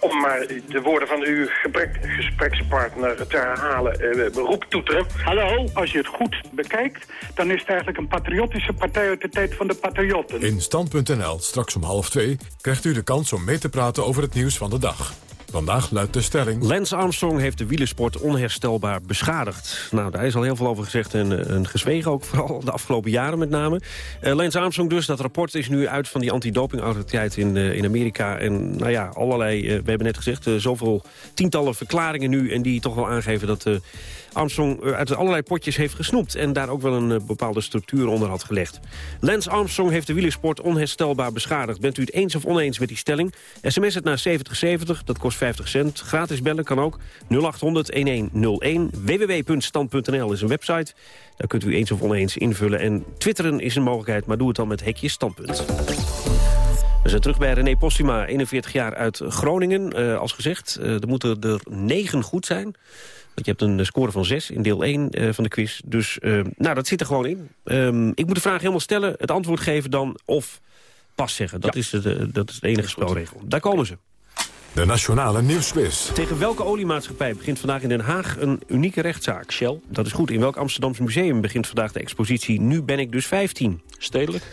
om maar de woorden van uw gebrek, gesprekspartner te herhalen, uh, beroep toeteren. Hallo? Als je het goed bekijkt, dan is het eigenlijk een patriotische partij uit de tijd van de patriotten. In Stand.nl, straks om half twee, krijgt u de kans om mee te praten over het nieuws van de dag. Vandaag luidt de stelling... Lance Armstrong heeft de wielersport onherstelbaar beschadigd. Nou, daar is al heel veel over gezegd en, en gezwegen ook, vooral de afgelopen jaren met name. Uh, Lance Armstrong dus, dat rapport is nu uit van die antidopingautoriteit in, uh, in Amerika. En nou ja, allerlei, we hebben net gezegd, zoveel tientallen verklaringen nu... en die toch wel aangeven dat Armstrong uit allerlei potjes heeft gesnoept... en daar ook wel een bepaalde structuur onder had gelegd. Lance Armstrong heeft de wielersport onherstelbaar beschadigd. Bent u het eens of oneens met die stelling? SMS het naar 7070, dat kost 50 cent. Gratis bellen kan ook 0800-1101. www.stand.nl is een website. Daar kunt u eens of oneens invullen. En twitteren is een mogelijkheid, maar doe het dan met hekje standpunt. We zijn terug bij René Postuma, 41 jaar uit Groningen. Uh, als gezegd, er moeten er negen goed zijn. Want je hebt een score van 6 in deel 1 uh, van de quiz. Dus nou, dat zit er gewoon in. Um, ik moet de vraag helemaal stellen, het antwoord geven dan of pas zeggen. Dat, ja. is, de, dat is de enige spelregel. Daar komen ze. De Nationale Nieuwsquiz. Tegen welke oliemaatschappij begint vandaag in Den Haag een unieke rechtszaak? Shell. Dat is goed. In welk Amsterdamse museum begint vandaag de expositie Nu ben ik dus 15? Stedelijk.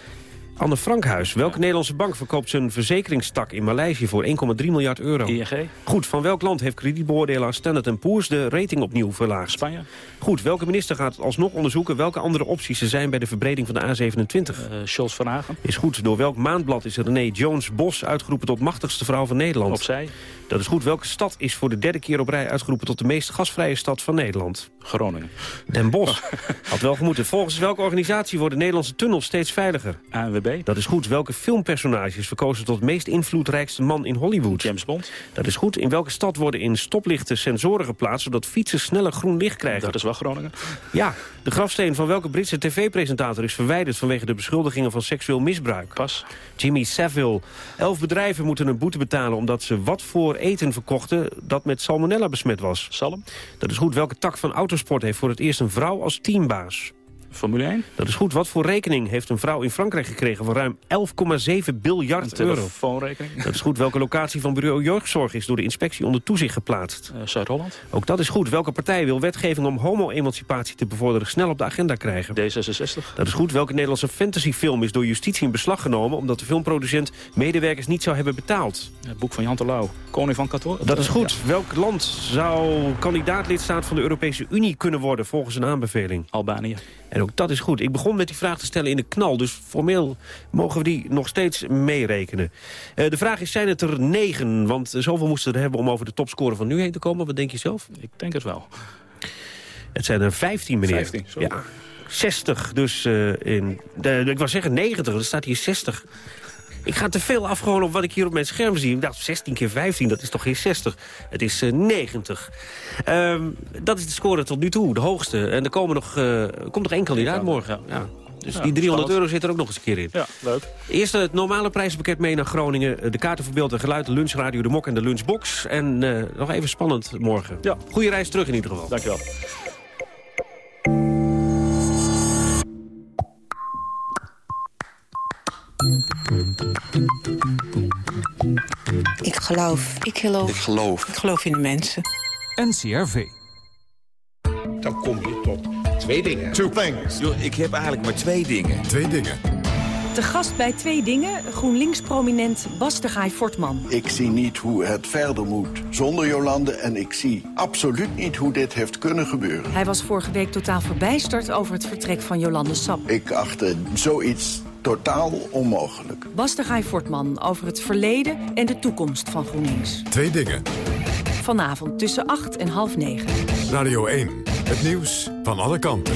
Anne Frankhuis. Welke Nederlandse bank verkoopt zijn verzekeringstak in Maleisië voor 1,3 miljard euro? ING. Goed, van welk land heeft kredietbeoordelaar Standard Poor's de rating opnieuw verlaagd? Spanje. Goed, welke minister gaat alsnog onderzoeken welke andere opties er zijn bij de verbreding van de A27? Uh, Scholz van Hagen. Is goed, door welk maandblad is René Jones Bos uitgeroepen tot machtigste vrouw van Nederland? Opzij. Dat is goed, welke stad is voor de derde keer op rij uitgeroepen tot de meest gasvrije stad van Nederland? Groningen. Den Bosch. Had wel gemoeten. Volgens welke organisatie worden Nederlandse tunnels steeds veiliger? ANWB. Dat is goed. Welke filmpersonage is verkozen tot meest invloedrijkste man in Hollywood? James Bond. Dat is goed. In welke stad worden in stoplichten sensoren geplaatst... zodat fietsen sneller groen licht krijgen? Dat is wel Groningen. Ja. De grafsteen van welke Britse tv-presentator is verwijderd... vanwege de beschuldigingen van seksueel misbruik? Pas. Jimmy Savile. Elf bedrijven moeten een boete betalen... omdat ze wat voor eten verkochten dat met salmonella besmet was. Salm. Dat is goed. Welke tak van autosport heeft voor het eerst een vrouw als teambaas? Formule 1. Dat is goed. Wat voor rekening heeft een vrouw in Frankrijk gekregen... van ruim 11,7 biljard een euro? telefoonrekening. Dat is goed. Welke locatie van bureau jeugdzorg is door de inspectie onder toezicht geplaatst? Uh, Zuid-Holland. Ook dat is goed. Welke partij wil wetgeving om homo-emancipatie te bevorderen... snel op de agenda krijgen? D66. Dat is goed. Welke Nederlandse fantasyfilm is door justitie in beslag genomen... omdat de filmproducent medewerkers niet zou hebben betaald? Het boek van Jan Terlouw. Koning van Kator. Dat is goed. Ja. Welk land zou kandidaatlidstaat van de Europese Unie kunnen worden... volgens een aanbeveling? Albanië. En ook dat is goed. Ik begon met die vraag te stellen in de knal. Dus formeel mogen we die nog steeds meerekenen. Uh, de vraag is, zijn het er negen? Want zoveel moesten we er hebben om over de topscore van nu heen te komen. Wat denk je zelf? Ik denk het wel. Het zijn er 15, meneer. 15, sorry. Ja. 60 dus uh, in... De, ik wou zeggen 90, er staat hier 60. Ik ga te veel af gewoon op wat ik hier op mijn scherm zie. Ik dacht 16 keer 15, dat is toch geen 60. Het is uh, 90. Um, dat is de score tot nu toe, de hoogste. En er komen nog, uh, komt nog één kandidaat morgen. Ja. Dus ja, die 300 spannend. euro zit er ook nog eens een keer in. Ja, leuk. Eerst het normale prijzenpakket mee naar Groningen. De kaarten voor beeld en geluid, de lunchradio, de mok en de lunchbox. En uh, nog even spannend morgen. Ja. Goeie reis terug in ieder geval. Dankjewel. Ik geloof. Ik geloof. Ik geloof. Ik geloof in de mensen. NCRV. Dan kom je tot twee dingen. Two things. Yo, ik heb eigenlijk maar twee dingen. Twee dingen. De gast bij Twee Dingen, GroenLinks-prominent Bastergaai Fortman. Ik zie niet hoe het verder moet zonder Jolande... en ik zie absoluut niet hoe dit heeft kunnen gebeuren. Hij was vorige week totaal verbijsterd over het vertrek van Jolande Sap. Ik achtte zoiets totaal onmogelijk. Bastergaai Fortman over het verleden en de toekomst van GroenLinks. Twee dingen. Vanavond tussen 8 en half 9. Radio 1, het nieuws van alle kanten.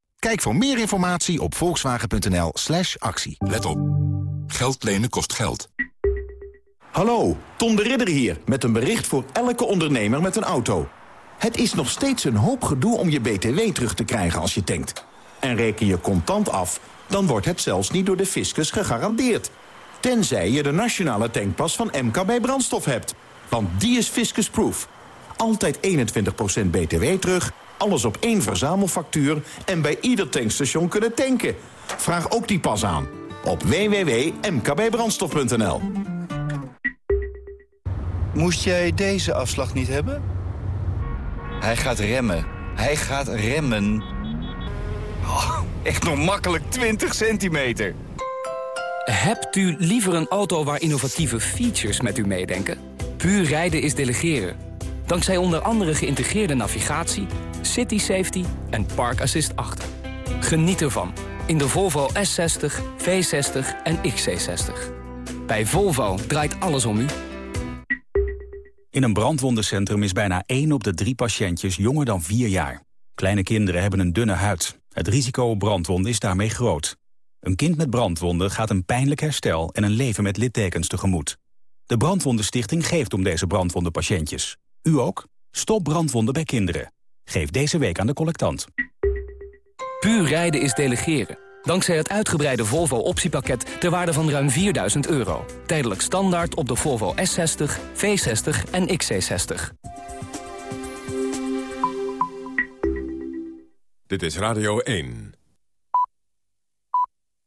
Kijk voor meer informatie op volkswagen.nl slash actie. Let op. Geld lenen kost geld. Hallo, Tom de Ridder hier met een bericht voor elke ondernemer met een auto. Het is nog steeds een hoop gedoe om je BTW terug te krijgen als je tankt. En reken je contant af, dan wordt het zelfs niet door de fiscus gegarandeerd. Tenzij je de nationale tankpas van MKB Brandstof hebt. Want die is fiscusproof. Altijd 21% btw terug, alles op één verzamelfactuur... en bij ieder tankstation kunnen tanken. Vraag ook die pas aan op www.mkbbrandstof.nl. Moest jij deze afslag niet hebben? Hij gaat remmen. Hij gaat remmen. Oh, echt nog makkelijk 20 centimeter. Hebt u liever een auto waar innovatieve features met u meedenken? Puur rijden is delegeren. Dankzij onder andere geïntegreerde navigatie, city safety en park assist 8. Geniet ervan in de Volvo S60, V60 en XC60. Bij Volvo draait alles om u. In een brandwondencentrum is bijna 1 op de 3 patiëntjes jonger dan 4 jaar. Kleine kinderen hebben een dunne huid. Het risico op brandwonden is daarmee groot. Een kind met brandwonden gaat een pijnlijk herstel en een leven met littekens tegemoet. De Brandwondenstichting geeft om deze brandwondenpatiëntjes. U ook? Stop brandwonden bij kinderen. Geef deze week aan de collectant. Puur rijden is delegeren. Dankzij het uitgebreide Volvo optiepakket ter waarde van ruim 4000 euro. Tijdelijk standaard op de Volvo S60, V60 en XC60. Dit is Radio 1.